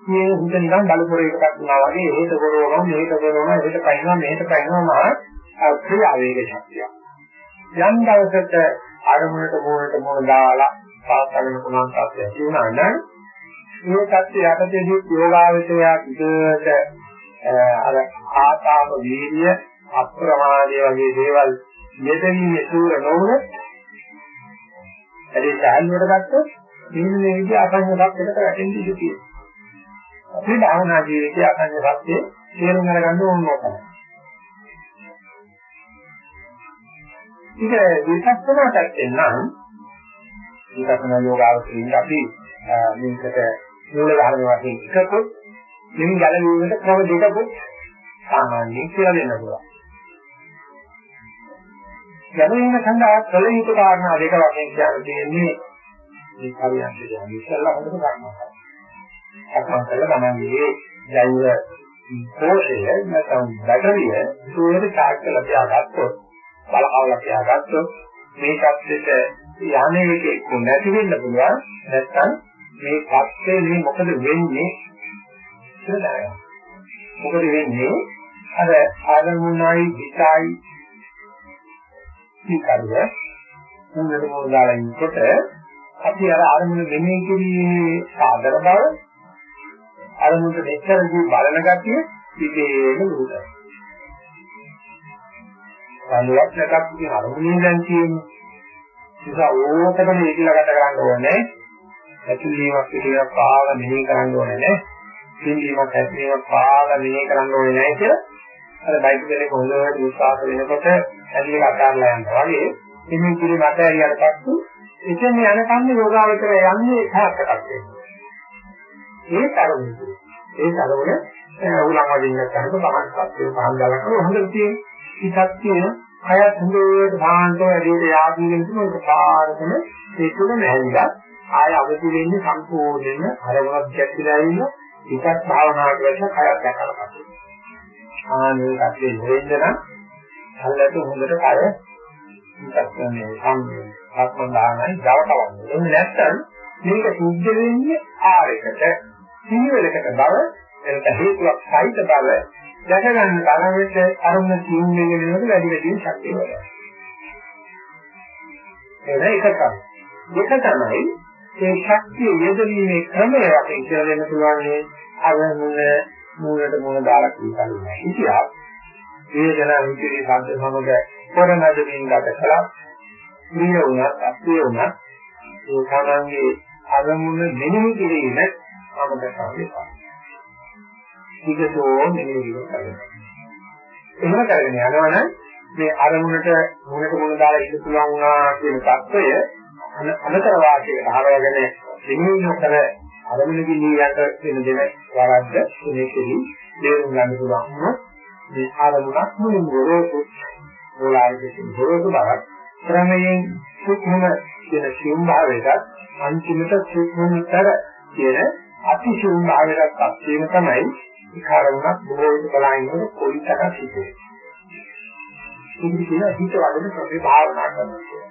Speaker 1: මේ හුද නිකන් බලපොර එකක් වුණා වගේ හේත කරනවා, මේක කරනවා, මේක කයින්නවා, මේක කයින්නවා මා ප්‍රිය ආවේග ශක්තියක්. යම් දවසක අරමුණට මූලට මූල දාලා පාස්තරන පුළුවන් තාක්ෂය ඇති වුණා නම් මේ ත්‍ත්වය යටතේදී යෝගාවචරය ඉදට අර ආතාප වීර්ය අප්‍රමාදයේ වගේ දේවල් යෙදීමේ සූර නොවන ඇයි සාහනයට ගත්තොත් මේ විදිහ අසංගතයක් එකට වැටෙන්න ඉඩ තියෙනවා. අපේ භාවනා ජීවිතයේ අසංග සත්‍යය තේරුම් අරගන්න ඕන තමයි. ඒක විපස්සනා පැත්තෙන් නම් විපස්සනා යෝගාවචරින් අපි මේකට මූල ධර්ම වශයෙන් එකකොත් මෙන් ගැලවීමට ක්‍රම දෙකකුත් සාමාන්‍යයෙන් කියලා දෙන්න පුළුවන්. ගැලවීම සඳහා කළ යුතු කාරණා දෙක වශයෙන් කියන්නේ මේ පරියන්ක කියන්නේ ඉස්සල්ලා හොඳට ගන්නවා. සක්මන් කරලා තමන්ගේ ජෛව කෝෂය නැත්නම් බැටරිය සුවේට චාර්ජ් කරලා තියාගත්තොත් බලකවලා තියාගත්තොත් මේ කප්පෙට යන්නේ එකක් නැති වෙන්න පුළුවන් නැත්නම් මේ කප්පේ මේ මොකද වෙන්නේ කියලා දැනගන්න. මොකද වෙන්නේ අර ආගමුණයි හිතයි විකල්ය මුලට මොන දාලා ඉන්නකොට අපි අර ආරමුණ මෙනෙහි කිරීමේ සාධක බව අරමුණට මෙච්චරදී බලන ගතිය විදේම නුරුතයි. සම්ලක් නැතත් ඉතින් අරමුණේ දැන් තියෙන්නේ. ඒක ඕකටම ඉතිලා ගත කරන්න ඕනේ. ඇතුළේමක් පිටියක් පාව මෙහෙ කරන්න ඕනේ නේ. සින්දීමක් ඇතුළේමක් පාව මෙහෙ කරන්න ඕනේ නැහැ කියලා. අර බයික් එකේ හොඳට විශ්වාස වෙනකොට ඇතුළේ අතාරලා යනවා වගේ එන්නේ ඉතිරි මත ඇරියට පස්සෙ එතන යනකම් යෝගාවචරය යන්නේ සාර්ථකත්වයට. ඒ තරමේ ඒ තරමේ උලන් වදින්න කරනකොට තමන් සත්‍යය පහන් දාලා කරන හොඳට තියෙන හිතක් තියෙන අයත් හොඳට සාන්ත වැඩිට යාදීගෙන තුන ඒක පාරකම ඒ තුන නැහැවිලා ආය අවදි වෙන්නේ සම්පූර්ණයෙන්ම අරමුණක් ගැටිලා ඉන්න හිතක් භාවනා කරලා කයක් දැකලා පස්සේ. ආනේ කටේ නෙවෙන්න නම් අල්ලට හොඳට කය හිතක් මේ සම්මේ ආත්ම දානයි ජවටවන්නේ එන්නේ නැත්නම් මේක සිද්ධ වෙන්නේ ආරයකට පිළිවෙලකට බව එනත හේතුවක් සහිත බව දැක ගන්න තරමට අරුණ සිහින් වෙනකොට වැඩි වැඩි ශක්තිය වඩනවා. ඒක එක තමයි. දෙක තමයි ඒ ශක්තිය යෙදවීමේ ක්‍රමය වශයෙන් කියලා දෙන්න පුළුවන් අරමුණ මූලට මූල දාලා කියනවා. ඉතියා වේදනා විචිතී සාධ්‍ය සමග පොරනද වින්දාට කළා. ප්‍රිය වුණත් අප්‍රිය වුණත් ඒ තමන්ගේ අරමුණ මෙනෙහි කිරීම ආමදකාවේ පාන. විකසෝ මෙහෙම කරනවා. එහෙම කරගෙන යනවනම් මේ අරමුණට මොනක මොන දාලා ඉන්න පුළුවන් වුණා කියන தত্ত্বය අනතර වාසියට හරවගෙන දෙන්නේ කර අරමුණකින් නියයට වෙන දෙන වරද්ද මේකෙදි දේරුම් ගන්න පුළුවන් වුණා. මේ ආරමුණක් මුලින් ගොරෝසු ඕලාරිකකින් ගොරෝසු බවක් ක්‍රමයෙන් සුක්ෂම කියන සිම්භාවයට අන්තිමට සුක්ෂමතර කියන අතිසුම්භාවයට පත් වීම තමයි විකාරුණක් බොහෝ විට බලනකොට කොයිතරම් සිදුවේ. ඉතින් කියන හිත වඩන ප්‍රති භාවනා කරනවා.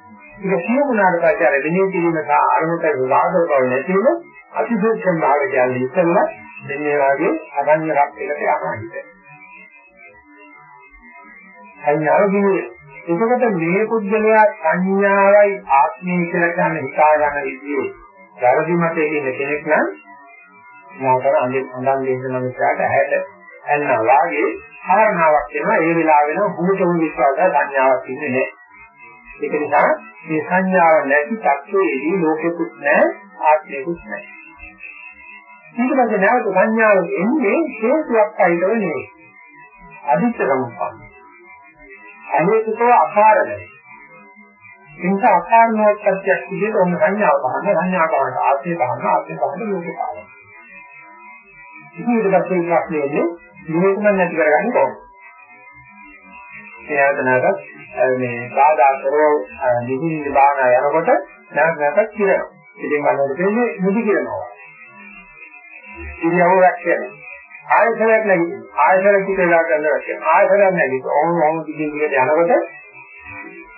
Speaker 1: ඒක සියුම්නාට පස්සේ අර විනය කිරීම සහ අරමුණට විවාද බව නැතිව අතිශූක්ෂම භාවය කියන්නේ ඉස්සෙල්ලා මෙන්න වගේ අනන්‍ය රක්කයකට යනවා හිත. සංඥාව දිනේ එතකොට මේ පුද්ගලයා සංඥාවයි ආත්මය කියලා කියන හිතා ගන්න විදිහේ වැරදි මතයකින් කෙනෙක් නම් මොකද අඳින් අඳන් දෙන්න මිසාට ඇහැට ඇන්නා වාගේ කාරණාවක් වෙනවා ඒ වෙලාවෙන භූතම විශ්වාස සංඥාවක් ඉන්නේ නැහැ. ඒක නිසා මේ සංඥාව නැති තත්ත්වයේදී ලෝකෙකුත් නැහැ ආත්මෙකුත් නැහැ. ඊට පස්සේ නැවත සංඥාව එන්නේ හේතුවක් අයිතව නෙවෙයි. අදිත්‍ය සමුප්පන්න. අනේකතෝ අකාරණයි. එනිස අකාරණෝත්පත්තියක් විදිහට ඔන්න සංඥාව පහන්න සංඥා පහන්න ආත්මය පහන්න ආත්මය පහන්න ලෝකේ පහන්න. ඉතින් ඊට පස්සේ ප්‍රශ්නේ එන්නේ නිවේදන නැති කරගන්නේ කොහොමද? එයාට නැගත් මේ බාධා කරව නිදින් බාන යනකොට නැග නැගත් කිරනවා. ඉතින් මනෝට දෙන්නේ නිදි කිරනවා. ඉරියව්ව රැක්කේ. ආයතනයක් නැගි. ආයතන කිතේලා කරනවා කියන්නේ. ආයතනයක් නැගි. ඕම ඕම දිගින් දිගට යනකොට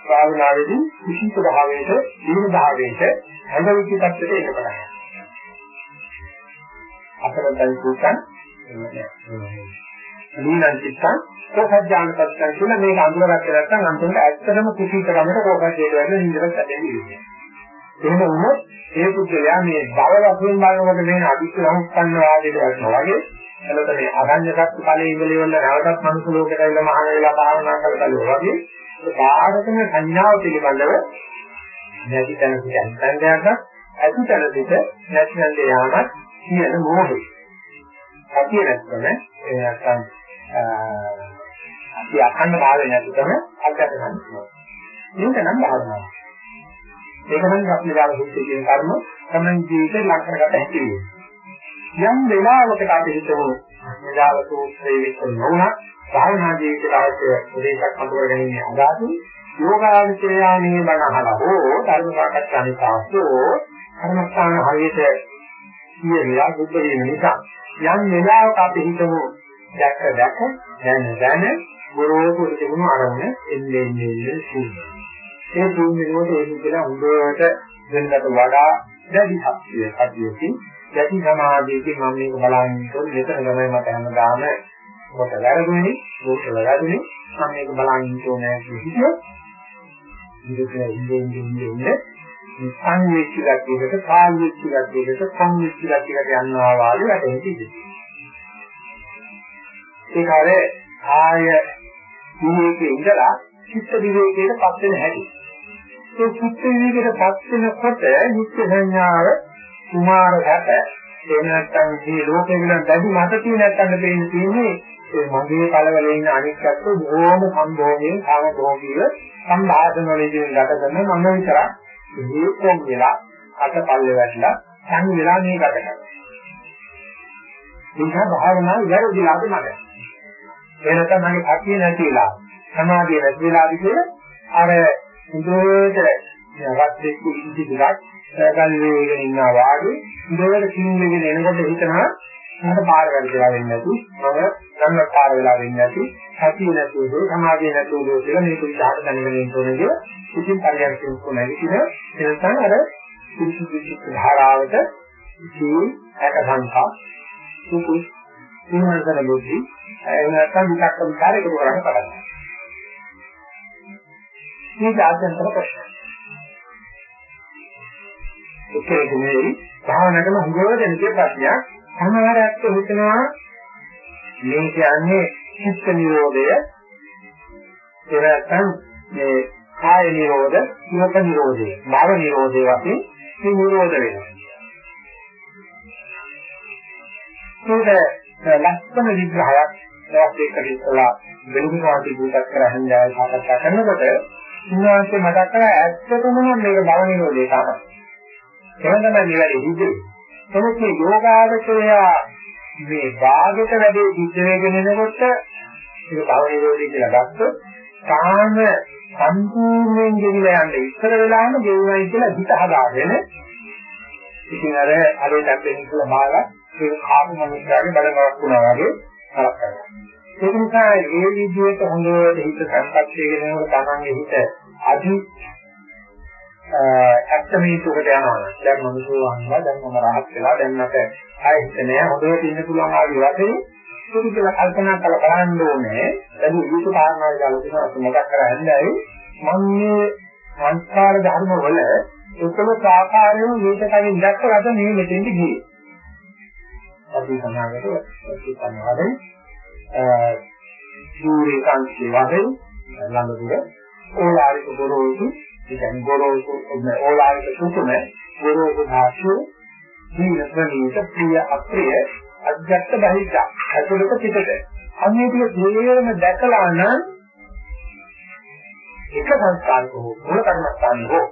Speaker 1: භාවනාවේදී විශේෂ භාවයට, දීර්ඝ භාවයට හැඟවිච්ච තත්ත්වයට ඒක පටන් ගන්නවා. අතරතයි කුසන් නීනං චිත්තං කොහොජාන පත්තන් කියලා මේක අඳුරගත්තේ නැත්නම් අන්තිමට ඇත්තටම කුසීකරමට කොහොමද හේතුවෙන්නේ නින්දට සැදෙන්නේ. එහෙම වුණොත් ඒ පුද්ගලයා මේ බව වශයෙන් බලනකොට මේ අදිස්ස සම්පන්න වාදයට වටනවා වගේ එතකොට මේ අරඤ්‍යගත ඵලයේ ඉඳලා ඉවරලා නැවතත් මනුස්ස ලෝකයට ඇවිල්ලා මහාන වෙලා භාවනා කරලා වගේ බාහිරතම සංඥාව පිළිබඳව නැති තැන සිට අන්තර්යයක් ඇති තැන සිට නැති තැනට යාමත් කියන මොහොතේ. සතිය නැත්නම් ඒ නැත්නම් අපි අඛණ්ඩ භාවය නැතිකම අත්දැක ගන්න පුළුවන්. මේක නම් භාවනාව. ඒක නම් අපි දාන සුද්ධිය කියන කර්ම තමයි ජීවිතේ ලක් කරගත හැකි වෙන්නේ. යම් වෙලාවකට අපි හිතමු මෙදාල සූත්‍රයේ විතර නොවුණා භාවනා ජීවිතයට අවශ්‍ය උදේශක් අඳුර ගැනීම අදාතු යෝගාවචරයානේ බණ අහලා හෝ ධර්ම සාකච්ඡා නිසා හෝ කර්මස්ථාන හරියට කියලා බුද්ධ වීම නිසා යම් වෙලාවක අපි හිතමු දැක්ක දැක දැන දැන ගොරෝසු තිබුණු අරමුණ එන්නේ එන්නේ ශූන්‍යයි. ඒ ශූන්‍යනෝට ඒක කියලා හොඳට වෙනකට වඩා දැඩි ශක්තිය ඇතිවෙකින් දැඩි සමාධියකින් මම මේක බලන්නේ කොහොමද මෙතන තමයි මට හැමදාම කොට වැරදුනේ කොට වැරදුනේ මම මේක බලන්නේ ඕනේ කියලා හිතුවා. ඉතින් ඉන්නේ ඉන්නේ සංවේච්ච ගතියකට කාල්විච්ච ගතියකට සංවිච්ච ගතියකට යනවා වාගේ වැටෙන්නේ තිබෙනවා. ඒක අර ආය විවේකයේ ඉඳලා චිත්ත විවේකයට පත් වෙන හැටි. ඒ චිත්ත විවේකයට පත් වෙනකොට නිත්‍ය සංඥාව කුමාර හැට එහෙම නැත්නම් මේ ලෝකේ විලන් දැඩි මත තියෙන නැත්නම් දෙන්නේ තියෙන්නේ ඒ මගේ කලවල ඉන්න අනික්කත් බොහොම සම්භෝගයෙන් කාම භෝගීව සම්භාෂණ වලදී ගත කරන මම විතරක් මේකෙන් වෙලා අතපල්ලේ වැටලා සං වෙලා මේ ගත කරනවා. ඒක භාවනාව වැරදිලාද මට. එනකම් මගේ කතිය නැතිලා සමාධිය නැතිලාද කියලා අර හොඳට රත් දෙක ඉඳි ටිකක් ගල් වේගෙන ඉන්නවා වාගේ ඉඳවල කිංගෙගෙන එනකොට හිතනවා මට පාර වැරදිලා වෙන්නේ නැති මම ගන්න පාර වෙලා වෙන්නේ නැති සතිය නැතුව සමාධිය නැතුව කියලා මේක විචාර දැනගෙන ඉන්න ඕනේ කියලා ඉතින් පරියන්කෙන් කොනවිදින එනසන් අර සුසුසුසු ධාරාවට ඉතින් ඒක සංකා සුසු සිනහතර ලෝකි එහෙම නැත්නම් විචක්ක විචාරයක කරන්න පටන් ගන්නවා මේ ආධ්‍යාත්මික ප්‍රශ්න ඒකේ මේ භාවනාවකම හුඟව දෙන්නේ ප්‍රශ්නයක් සමහරක් හිතනවා මේ කියන්නේ චිත්ත නිරෝධය ඒ නැත්නම් මේ කාය නිරෝධ, යෝග නිරෝධය, භව නිරෝධය වශයෙන් මේ නිරෝධ වෙනවා. ඒක ලක්ෂණ විග්‍රහයක් දවස් දෙකකට ඉස්සලා වෙනුම වාටි පුතක් කරගෙන ජය සාකච්ඡා කරනකොට උන්වහන්සේ මතක් කරා ඇත්තටම මේක භව නිරෝධය තමයි. එහෙනම් තමයි මේ වැඩේ හිතේ. එනකේ යෝගාවචරය මේ භාගයට වැඩි සිද්ධ වෙගෙන එනකොට ඒක භව නිරෝධී කියලා ගත්තොත් තාම සම්පූර්ණයෙන් ගෙවිලා යන්නේ ඉස්සර වෙලාම ගෙවුණයි කියලා හිත හදාගෙන ඉතින් අර අලේ තැම්පෙන කියලා මාලා ඒ කාම මනුස්සයාගේ බලනවක් වුණා වගේ හරක් කරනවා. ඒක නිසා ඒ විදිහට හොඳට හිත සංකප්ප වෙගෙන යනකොට තමන්ගේ හිත අදි ඇක්ටමීටුකට යනවා. දැන් මම සෝවන්නවා දැන් මම rahat වෙලා දැන් මට ආයෙත් නෑ හොඳට ඉන්න පුළුවන් ආදී වශයෙන් සුදු කියලා කල්පනා කරලා බලන්න ඕනේ. දැන් විවිධ කාරණා වල තියෙනවා මතක් කරගන්නයි මම මේ සංස්කාර ධර්ම වල එකම සාකාරයෙන් මේක කලින් දැක්කලා අද මේ මෙතෙන්ට ගියේ. අපි සමාගයට අපි සමාවෙන් අ සූර්ය කාන්තිය වගේ ළඟ දුර ඕලාරික ගොරෝසු කියන්නේ ගොරෝසු ඕලාරික සුතුම ගොරෝසු ධාතු දීන ප්‍රණීත ප්‍රිය අප්‍රිය අධ්‍යාත්ම බහිද්ද අතුලක පිටට අන්නේ ටික දෙයම දැකලා නම් එක සංස්කාරක හෝ මූල කර්මස්ථාන හෝ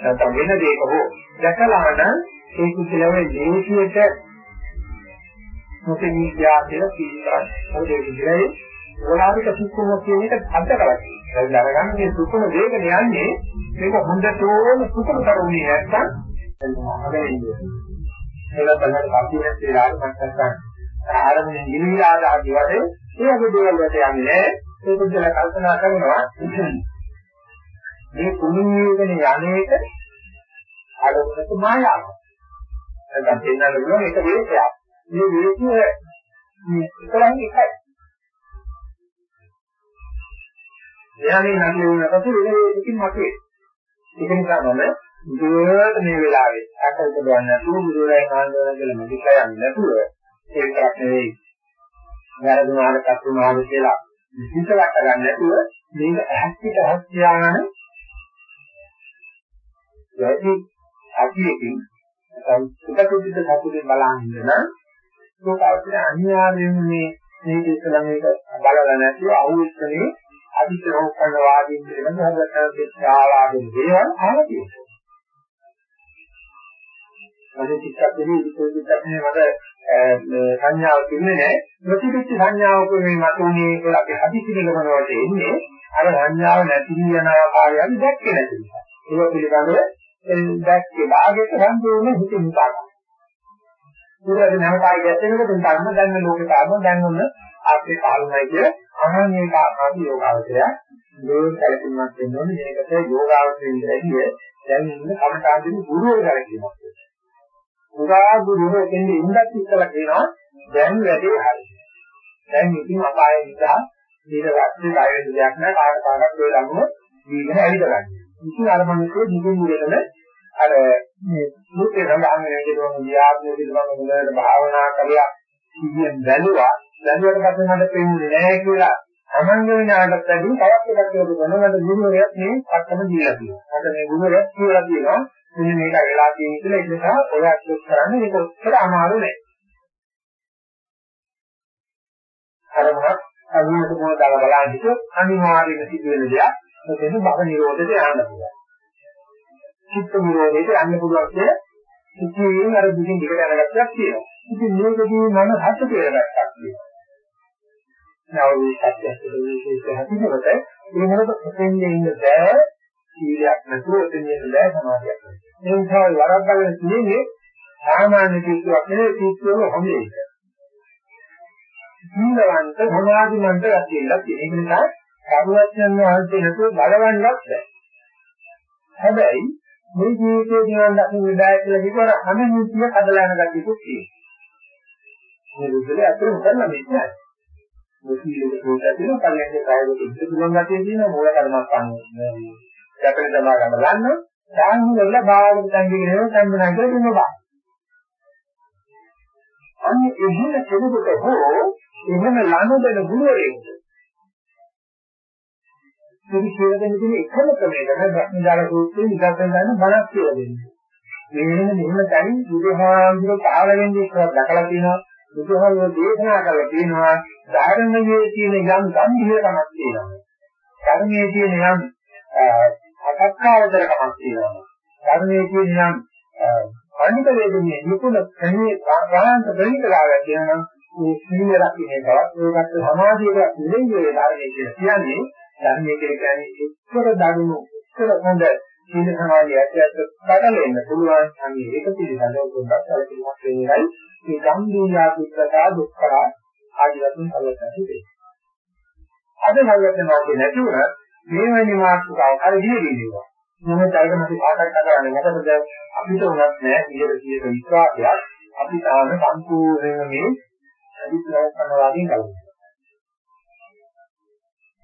Speaker 1: නැත්නම් වෙන දෙයක හෝ දැකලා නම් ඒ කුසලයේ දේශියට මොකෙනී යාදේ කීතරයි මොකද ඒ විදිහේ ඕලාරික සුකුම කියන එක අද්දකරයි දැන් අරගන්න මේ සුකුම වේගන යන්නේ මේක හොඳටම සුකුම කරුණේ නැත්තම් හදෙන්නේ. ඒක බලන්න කප්පියක් කියලා මතක් ආරම්භයෙන් ගිලිලා ආදී වගේ ඒ වගේ දේවල් වලට යන්නේ ඒක දෙල කල්පනා කරනවා මේ කුණුවේගෙන යන්නේක අරමුණක මායාවක්. නැත්නම් දෙන්නට පුළුවන් ඒක වේශයක්. මේ වේශය මේ ඉතරම් එකයි. එයාගේ නම් වෙනකොට ඉතින් මතේ. ඒක නිසා මම දුරට මේ වෙලාවේ අකල්ප ගන්න නැතුව මුදුරයි කාණ්ඩවල කියලා මදික යන්නේ නැතුව ඒක තරක් නෙවෙයි. වැරදුනාට කතුනාට කියලා විසිතලක් ගන්න නැතුව මේක ඇහක් පිට ඇහක් තියාගෙන යටි අතියකින් සුඛතුද්ධ සතුටින් බලන් ඉන්න ඒක අවශ්‍ය අනිවාර්යයෙන්ම මේ මේක ඉස්සලා මේක බලලා නැතුව අවුස්සනේ අදිතරෝපණ වාදීන් පිළිබඳව හදවතට ආවාදෙන දේවල් අහලා තියෙනවා. මම චිත්තකදී විකල්පිතන්නේ මට සංඥාව තිබුණේ නැහැ. ප්‍රතිපිච්ච සංඥාවක මේ මතුනේ කියලා අපි අදිසිරිගමනවට එන්නේ අර සංඥාව නැති වෙන ආකාරයෙන් දැක්කේ නැති නිසා. ඒක පිළිබඳව දැක්කේ භාගයට සම්පූර්ණ හිතින් හිතාගන්න. ඊට නැවතයි ගැටෙනකොට ධර්ම දැන්න ලෝකේ ධර්ම දැන් ඔන්න ආත්මේ පාලනයි කිය අනන්‍ය කාර්ය යෝගාවචරය. මේ කලකිරීමක් වෙන්න ඕනේ මේකට යෝගාවචරයෙන් දැකිය දැන් ඉන්න කමඨාන්දින ගුරුවරු ගැලකීමක් උගා ගුරුවරු එන්නේ ඉන්නත් ඉස්සලා කියනවා දැන් වැඩේ හරි. දැන් ඉතින් අපායේ නිසා ඊට රැස්සේ කය වෙන දෙයක් නෑ. කාට කාටත් ඔය ළඟම දීගෙන ඇවිදලා ඉතින් අර මිනිස්සු දිගින් දිගටම අර මේ මුත්තේ සඳහන් වෙන විදිහටම විද්‍යාත්මක පිළිබඳව හොඳට භාවනා කරලා ඉතින් බැලුවා බැලුවට පස්සේ මට පේන්නේ නැහැ කියලා තමන්ගේ ඥානට වැඩි තවත් එකක් කියනවා මොනවද ගුරුවරයෙක් මේ පත්තම දීලා තියෙනවා. මට මේ ගුරුවරයෙක් කියලා කියනවා මෙන්න මේක වෙලා තියෙන කියලා ඒක නිසා ඔය අත්‍යත් කරන්නේ මේක ඔච්චර අමාරු නෑ. අර මොකක් අනුමත මොනදාලා බලන්න කිව්වොත් අනිවාර්යයෙන්ම සිදු වෙන දෙයක්. ඒකෙන් භව නිරෝධයට යන්න පුළුවන්. චිත්ත නිරෝධයට යන්න පුළුවන් කිය ඉතින් අර දුකින් දිගට යනකක් තියෙනවා. ඉතින් මේකදී මම හත් කියලා ගත්තක් තියෙනවා. නවී සත්‍යස්ත විශේෂ හැටියට ඒ මොනද එතෙන්නේ ඉන්න බෑ සීලයක් නැතුව එතෙන්නේ ඉන්න බෑ සමාධියක් නැතුව. ඒ නිසා වරද්දාගෙන තියෙන්නේ සාමාන්‍ය කිසිවක් නෙවෙයි කිසිවක හොඳේ. සීලවන්ත සමාධිමන්ත ගැතියලා තියෙන එක නිසා සරුවත්යන් වහන්සේ නැතුව බලවන්නත් බෑ. හැබැයි මේ ජීවිතේ නිවන් දකින්න විඩාය කියලා කිව්වර අනුමුතිය කඩලා යන ගැටිකුත් තියෙනවා. මේ විදිහට අතුරු කරලා මෙච්චරයි. මොකීලක පොතේ තියෙන කලියන්ගේ කායවල ඉන්න පුළුවන් ගැතිය තියෙන මූල කර්මස්ථාන යකඩ දමා ගන්න ගන්න සාහු වල බාහිර සංගීතය සම්බන්ධ කරගෙන ඉන්නවා. අන්නේ එහෙම කෙනෙකුට හෝ එහෙම ලනුදෙන ගුරුවරයෙකුට මේ කියලා දෙන එකම ක්‍රමය තමයි බ්‍රහ්මජාල සූත්‍රයේ ඉඳන් ගන්න බලක් කියලා දෙන්නේ. මේ මෙහෙම තනි බුදුහාමුදුරුවෝ පහළ වෙන්නේ කියලා දැකලා තියෙනවා. බුදුහාමුදුරුවෝ දේශනා කරලා තියෙනවා ධර්මයේ තියෙන යම් ගම්භීරකමක් තියෙනවා. ධර්මයේ තියෙන යම් අසක්කාවතරකමක් තියෙනවා. ධර්මයේ තියෙන යම් අනික වේදනේ නිකුණ ප්‍රණී ප්‍රාණාන්ත ප්‍රණීතලාවක් කියනවා මේ සීල රකින්නේ බවත් ඒකට සමාධියක නිරේ වේලාවේ කියලා කියන්නේ ධර්මයේ කියන්නේ එක්තර දරුණු එක්තර හොඳ සීල සමාධිය ඇත්තට කඩලෙන්න පුළුවන් අන්නේ ඒක පිළිබඳව පොඩ්ඩක් කලකිරීමක් වෙන්නයි මේ ගම්බීලා පුත්‍රතා දුක්ඛා ආදී වශයෙන් කලකට වෙන්නේ. අද නවත්තනවා නැති වුණත් මේ වෙනි මාතෘකාව හරියට දිනවා. මොනවද අරගෙන අපි සාකච්ඡා කරන්නේ මොකද අපිට උනත් නෑ 100 විශ්වාසයක් අපි තාම සම්පූර්ණයෙන්ම මේ අදිස්ත්‍රාව කරනවාදී කරන්නේ.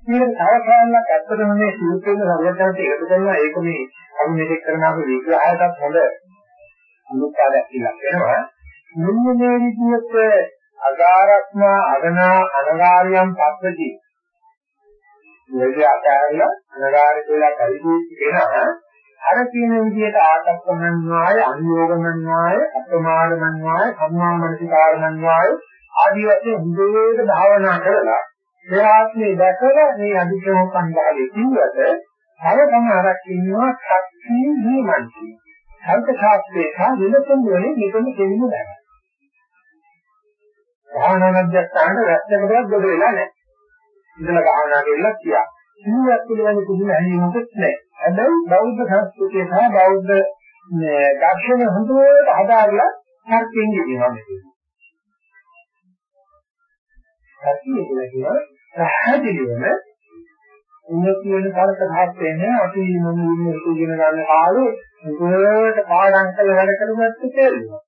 Speaker 1: මේක තව කාරණාවක් ඇත්තටම මේ සූත්‍රයෙන් සර්වඥාන්ට එකතු කරනවා ඒක මේ අපි මේක කරන අපේ විග්‍රහයටත් හොඳ අනුපාදයක් කියලා වෙනවා. මෙන්න මේ විදිහට අගාරත්මා අගනා අනගාරියම් පස්සති මෙලෙස අතහැරලා අනගාරේ කියලා පරිපූර්ණ වෙනවා අර කියන විදිහට ආකප්පමන්වාය අනුയോഗමන්වාය අප්‍රමාදමන්වාය සම්මාමනසිකාරමන්වාය ආදී වශයෙන් හුදේට භාවනා කරලා එයාත්මේ දැකලා මේ අධික්‍රම සංගාලේ කිව්වට තව සමහරක් ඉන්නවා ශක්තිය නිමන්ති. සංක ශාස්ත්‍රයේ සහ විලසුන් වලින් නිකන් දෙවිම දැනගන්න. භාවනා මධ්‍යස්ථානට රැස්තකටවත් ගොඩ වෙලා නැහැ. ඉඳලා භාවනා කරලා කියා. සිහියක් පිළිබඳ කිසිම හැඟීමක් නැහැ. හැබැයි බෞද්ධ සංස්කෘතිය සහ බෞද්ධ දර්ශන හොඳට හදාarලා හර්කෙන් කියනවා මේක. සතිය කියලා කියනවා පැහැදිලිවම උන්නත වෙන කාලක භාගයෙන් අපි මොන විදිහට ඉගෙන ගන්න කාලේ උගලට පාඩම් කළ වැඩ කරුවත් තේරෙනවා.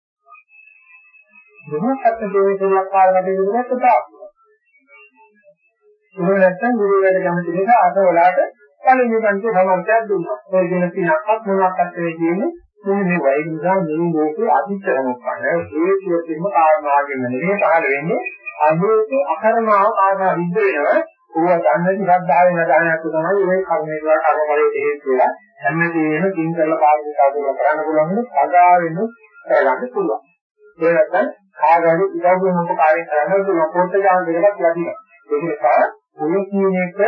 Speaker 1: මොනවත් දෙවිතුන්ලා කාලකට ඉඳලා තාක්. එහෙම නැත්නම් ගුරුවරයාට කැමති නිසා අතවලාට පළවෙනි පන්ති සමර්ථයක් දුන්නා. ඒ කියන පිනක්වත් මොනවත් වෙන්නේ කියන්නේ මේ මේ වෛර නිසා මේ ලෝකේ අතිචරණක් කරන හේතුවෙන්ම කාරණාවකින් නෙමෙයි පහළ වෙන්නේ අහේතු අකරණාව කාරණා විද්ද වෙනවා. ඕවා දන්නේ ශ්‍රද්ධාවෙන් නදානයක් තමයි මේ කර්මේ වල කර්ම වලට හේතු වෙලා හැමදේම කින් කරලා පාවිච්චි කරන්න පුළුවන් නේ අගා වෙනු කරගන්න පුළුවන්. ඒ නැත්නම් කාගාරු ඉදව්වෙන් උපකාරයෙන් කරනවා කියන පොත් ගාන දෙකක් ලැබිලා. ඒක නිසා ඔය කියන එක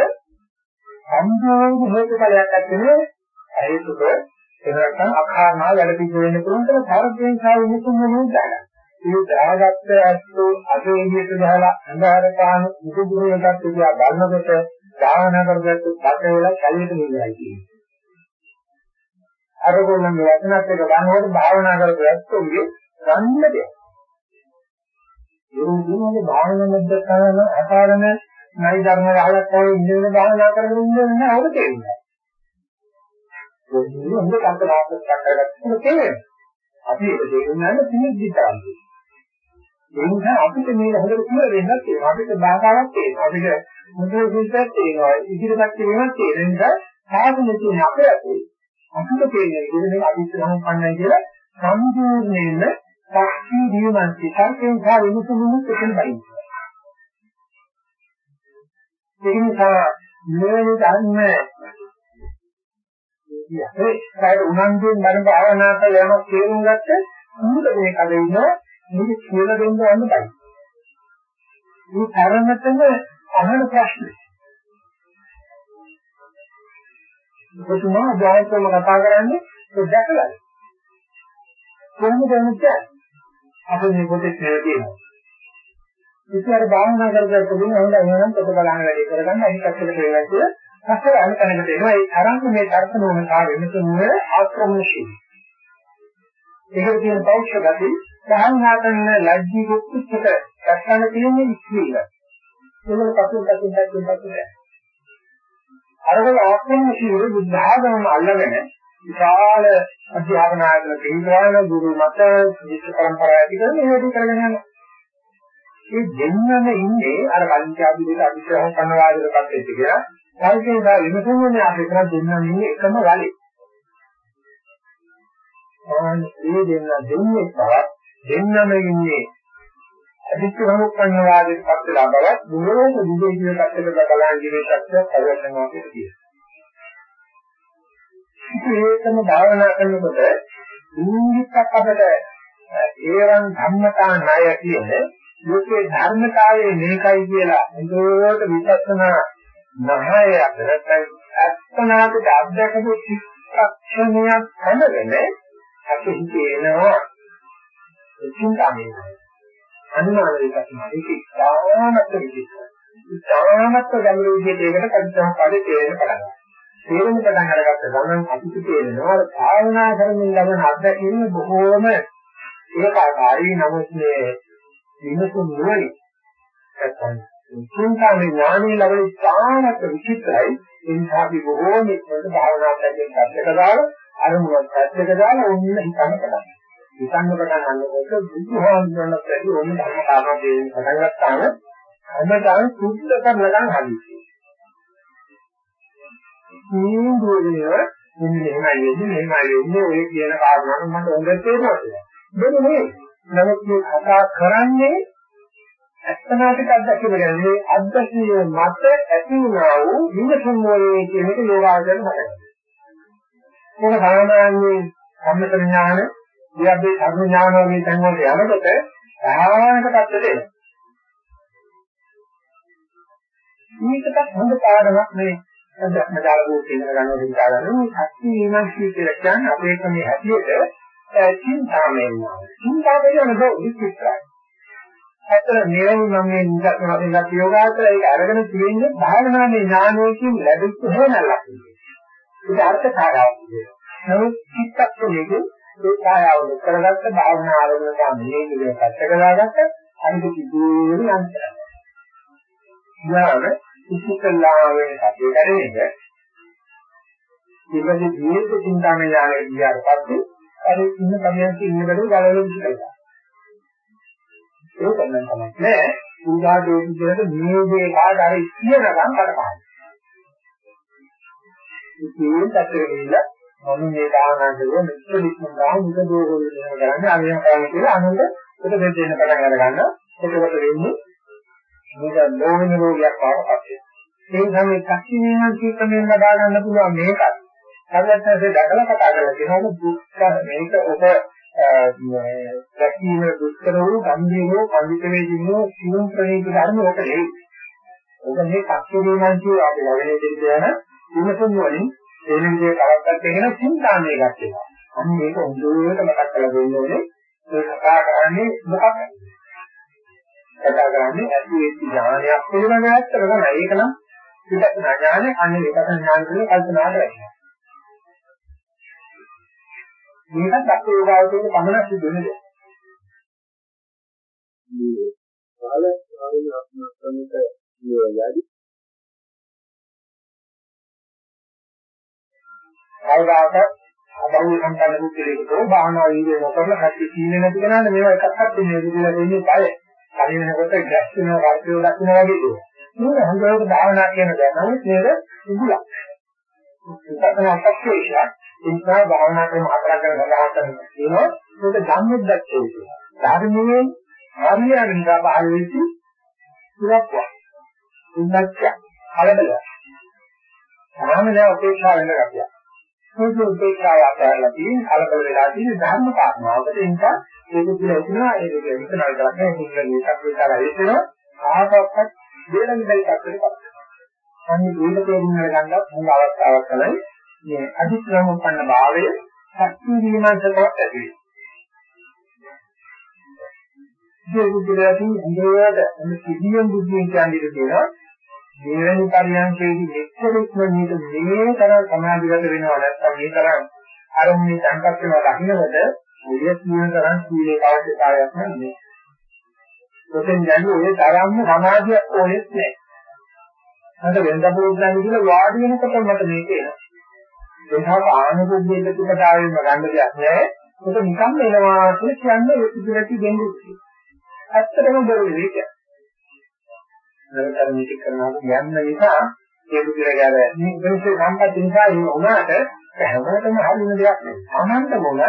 Speaker 1: සම්පූර්ණ හේතුඵලයක් ඇත්තනේ හේතුක එනකන් අඛාරණා වැඩ පිළිවෙල වෙන්න පුළුවන් කියලා සාරයෙන් සාව විමුතුන් වෙනුත් දාගන්න. මේ දාගත්ත ඇත්තෝ අද එළියට ගහලා අන්ධාර පාන මුදුදුරකට කියලා ගන්නකොට ධාවනා කරගත්තු පත වල කලියට නිලයි කියන්නේ. අරගොල්ලන් වචනත් එක ගන්නකොට භාවනා කරපු ඇත්තෝගේ ගන්න දෙයක්. ඒ කියන්නේ භාවනා මැදකන අපාරම නයි ධර්ම වහලක් වගේ ඉඳගෙන භාවනා කරගෙන ඉන්න නෑ ඔබ තේරෙන්නේ. ඒක හොඳ කන්දරාවක් කරගන්න තේරෙන්නේ. අපි ඒක තේරුම් ගන්න පිළිදි තරන්නේ. ඒ නිසා අපිට මේක හොඳට කියලා දෙන්නත් තියෙනවා. අපිට බාධාවක් තියෙනවා. අපිට මුදුන් සිල්පත් තියෙනවා. ඉදිරියට තියෙනවා තියෙන නිසා සාධනෙ තියෙන අපේ අපේ අපිට තේරෙන්නේ ඉතින් මේක අදිස්ත්‍රාම පන්නයි කියලා සම්පූර්ණයෙන්ම සක්ෂි දීමන්ති සංකේන් සහ විමුතුමුත් එකෙන් බයි. ඒ නිසා මේ ධර්ම යහේ කාය උනන්දුවෙන් මන භාවනා කරලා යමක් තේරුම් ගත්ත මොකද මේ කඩ ඉන්නවා මේක කියලා දෙන්න යන්න බයි. මේ තරමටම අහන ප්‍රශ්න. ඔබතුමා ජායකම කතා කරන්නේ ඒක දැකලා. කොහොමද එන්නේ? අපි මේ පොතේ කියලා තියෙනවා. ඉතින් අර භාවනා කරගත්ත දුන්න හොඳයි නේද? පොත බලන්න වැඩි කරගන්න අනිත් පැත්තට කියලා කියලා. පස්සේ අනිත් තැනකට එනවා. ඒ තරංග මේ දර්ශන වුණ කාර්ය මෙතන ආක්‍රමණශීලී. ඒකට කියන පෞෂ ගති භාවනා කරන ලැජ්ජී කුච්චක දැක්කම තියෙන්නේ ඉස්විල. ඒක පසුන් පසුන් පසුන් පසුන්. අරවල ආක්‍රමණශීලී බුද්ධාගම අල්ලගෙන විශාල අධ්‍යාපන ආයතන තේරවාන ගුරු මත විශ්ව පරම්පරාව ඇති කරන හේතු කරගෙන යනවා. මේ දෙන්නම ඉන්නේ අර පංචාභි දෙක අභිෂේක කරන වාදයකට පස්සේ කියලා. පරිසේදා විමසන්නේ අපි කරන් දෙන්නම ඉන්නේ එකම වලේ. ආන්නේ දෙන්න දෙන්නේ තවත් දෙන්නම ඉන්නේ අධිෂ්ඨාන කරන වාදයකට පස්සේ ලාභවත් දුරෝම විදේශීය පැත්තකට බලන් ඉන්නේ සත්‍ය පරිවර්තනයක් තියෙනවා. ඒකම භාවනා කරනකොට ඉංගිත්තක් අපිට ඒවන් ධම්මතා ණය කියන්නේ ලෝකේ ධර්මතාවයේ මේකයි කියලා එතකොට විපස්සනා නහය නැත්නම් අත්පනාට අධ්‍යක්ෂක චිත්තක්ෂණයක් හැමගෙන අපි හිතේනවා චින්තාමය අනුමාන විකසන ඒක ඉස්හාමත් විදිහට ඉස්හාමත් ගැඹුරු විදිහට ඒකට පරිසම්පාදේ තේරෙන්න පටන් ගන්නවා. තේරෙන්න පටන් අරගත්ත ගමන් අපිට තේරෙනවා භාවනා කරමින් ලබන අත්දැකීම බොහෝම ඒකාකාරී නමුත් මේ විමසුම් නුවණින් නැත්නම් චින්තාමය ඥානෙ ලැබෙන ඉස්හාමත් විචිත්‍රයි ඒ නිසා අපි බොහෝම ඉක්මනට භාවනා කරගෙන ගන්නක දාලා අරමුණක් පැත්තක දාලා ඔන්න හිතන්න පටන් ගන්නවා. හිතන්න පටන් ගන්නකොට බුදුහාමුදුරන්ට වැඩි ඔන්න ධර්ම කාරණා දෙන්න පටන් ගත්තාම හැමදාම සුද්ධ කරනකම් හදිස්සියි. මේ දුරේ මෙන්න මෙහෙමයි වෙන්නේ මෙහෙමයි වෙන්නේ ඔය කියන කාරණා මට හොඳට තේරෙනවා. දෙන්නේ නෙවෙයි. නමුත් මේ කතා කරන්නේ ඇත්තනාටික අත්දැකීම ගැන මේ අත්දැකීම මත ඇති වුණා වූ විමසුම් වලින් කියන එක යෝගාවචරණ හදනවා. මේක සාමාන්‍යයෙන් සම්මත ඥාන, විද්‍යාවේ ධර්ම ඥාන වගේ තැන් වලට යනකොට සාමාන්‍යක පැත්තට එනවා. මේකට හොඳ පාඩමක් මේ අධ්‍යාත්මදාල භූත ඉගෙන ගන්නකොට හිතා ගන්න මේ ශක්ති විමර්ශී කියලා කියන්නේ අපේ කමේ හැටියට චින්තාමය වෙනවා. චින්තාමය වෙනකොට විචිත්‍රයි. ඇත්තට නිරවුල් නම් මේ නිදර්ශනයක් යෝගාචර ඒක අරගෙන තියෙන්නේ භාවනාවේ ඥානයෙන් ලැබෙච්ච හේනල්ලක්. ඒක අර්ථ කාරාවක් කියනවා. නමුත් චිත්තක්ෂණයක ඒ කායාව කරගත්ත භාවනා ආරම්භ ගන්නේ මේ පැත්තක දාගත්ත අනිත් කිසිම අන්තරයක්. ඥාන ඉස්සෙල්ලාවේ කටේ කරන්නේ ඉතින් දීර්ඝ චින්තාමය ඥානය ගියාට පස්සේ අර ඉන්න කමියන්ට ඉන්න බඩේ ගලවලා ඉස්සෙල්ලා. ඒක නම් තමයි නෑ පූජා දෝෂි කියනකොට මේ දේ කාට අර කියනකම් කරපාන. ඉතින් තත්ත්වෙ මම මේ දානන්දව මෙච්චර ඉක්මන දාන මුද දෝගොල්ලෝ වෙනවා කරන්නේ අනියම් කරන්නේ කියලා අනුන්ට ඒක දෙන්න පටන් අර ගන්න. එතකොට වෙන්නේ මේක ලෝහින රෝගයක් වඩපත් වෙනවා. ඒ තමයි ශක්තිමයන් කීකමෙන් ලබා ගන්න පුළුවන් මේකත්. සර්වඥයන්සේ දැකලා කතා කරලා කියනවා දුක්ඛ මේක ඔබ දැකීම දුක්ඛ වූ ගම්භීරෝ පඬිත වේදිනෝ සිනුම් ප්‍රණීත ධර්ම ඔක නෙයි. ඔබ මේ ශක්තිමයන් කිය අපි ලැබෙන දෙයක් යන විමසුම් වලින් ඒ විදිහේ කරත්තක් කියන චින්තාමය ගන්නවා. අන්න මේක හොඳට මතක් කරලා දෙන්න ඕනේ. මේ කතා කරන්නේ මොකක්ද? කතා කරන්නේ ඇති වෙච්ච ඥානයක් පිළිබඳව ඇත්තට තමයි. ඒක නම් විපස්සනා ඥානය අන්නේ විපස්සනා ඥාන කියන කල්පනාට වැටෙනවා. මේකත් අත්‍යවශ්‍යතාවයෙන් පමණක් සිදු වෙන දෙයක්. මේ කාල ආවින අත්මස්තනික යටි කවදාක අදහු සම්පන්න පුද්ගලයෙකුට භාවනා වීර්ය නොකරන කටි සීල නැති කෙනාට මේවා එකක්වත් දෙන්නේ කියලා දෙන්නේ බය. හරි වෙනකොට ගැස් වෙනවා වර්ධය දක්වනවා වගේ දේවල්. මේක හොඳට භාවනා කියන දේ නම් මේක ඉදුලක්. ඉතකන අපක්ෂේෂය ඉන්සා භාවනා ක්‍රම හතරක් ගැන සඳහන් කරනවා. කියනවා මේක ධම්මොද්දච්චය කියලා. ධර්මයේ ආර්යයන් දා පහළ වෙච්ච සුරක්වා. උන්නච්ච කලබල. සාමාන්‍ය අපේක්ෂා වෙන ගැතියක්. මේක උපේක්ෂාව අතහැරලා තියෙන කලබල වෙලා තියෙන ධර්ම කාරණාවකට ඒ නිසා ඒක කියලා හිතනවා ඒක විතර නල් කරන්නේ මුලින්ම එකක් විතර හිතනවා ආපස්සක් දෙලන් බැරි තත්ත්වයකට අන්නේ ඒක තේරුම් ගන්නත් හොඳ අවස්ථාවක් තමයි මේ අධික්‍රම උපන්න භාවය ශක්ති විමර්ශකවත් ඇති වෙන්නේ. ඒ බුද්ධයාදී හොඳට මේ සිහියෙන් බුද්ධියෙන් කියන්නේ කියනවා මෙවැනි පරියන්කේදී මෙච්චරක්ම මේක මේ තරම් සමාධිගත වෙනවා නැත්නම් මේ තරම් අරමුණේ සංකප්ප වෙනවා දකින්නකොට ඔය කියන තරම් සීලේ අවශ්‍යතාවයක් නැහැ. ඔතෙන් යන්නේ ඔය තරම්ම සමාධියක් ඕනෙත් නැහැ. අද වෙනදා පොඩ්ඩක් කියලා වාඩි වෙනකොට මට මේක එනවා. එතකොට ආනුභවයේ ප්‍රතිපදාවෙන්ම ගන්න දෙයක් නැහැ. ඒක නිකම්ම එනවා කියලා කියන්නේ ඒක ඉදිරියට දෙන්නේ. ඇත්තටම බොරු නෙවෙයි. නරතර මේක කරනවා යන්න නිසා ඒ පුදුරගාර මේ උපනිෂේ සම්පත් නිසා ඒ උනාට හැමෝටම හරින දෙයක් නෙවෙයි. අනන්ත මොන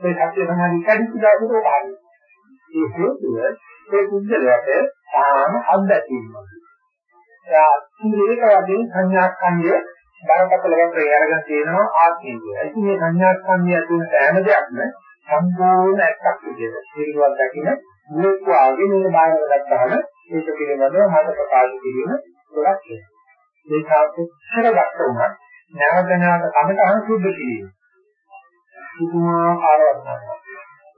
Speaker 1: මේ සත්‍ය සමාධි කඩිච්ච දායකෝ බලන්න. ඒ හේතුව ඒ පුදුරයට තාම අත්දැකීමක්. යා මේක වගේ සංඥාස්කන්ධය බරපතල වගේ අරගෙන තියෙනවා ආත්මය. ඒක මේ සංඥාස්කන්ධය ඇතුළත සෑම දෙයක්ම සම්පූර්ණ එකක් විදිහට. පිළිවෙලක් දකින්න මුලක් වාගේ මේ බාහිර ගත්තාම ඒක පිළිබඳව මත ප්‍රකාශ කිරීම ගොඩක් වෙනවා. මේක කොච්චර ගන්න උනත් නැවත නැවත කමටහන් සුද්ධ කිරීම. පුදුමාකාර වටිනාකමක්.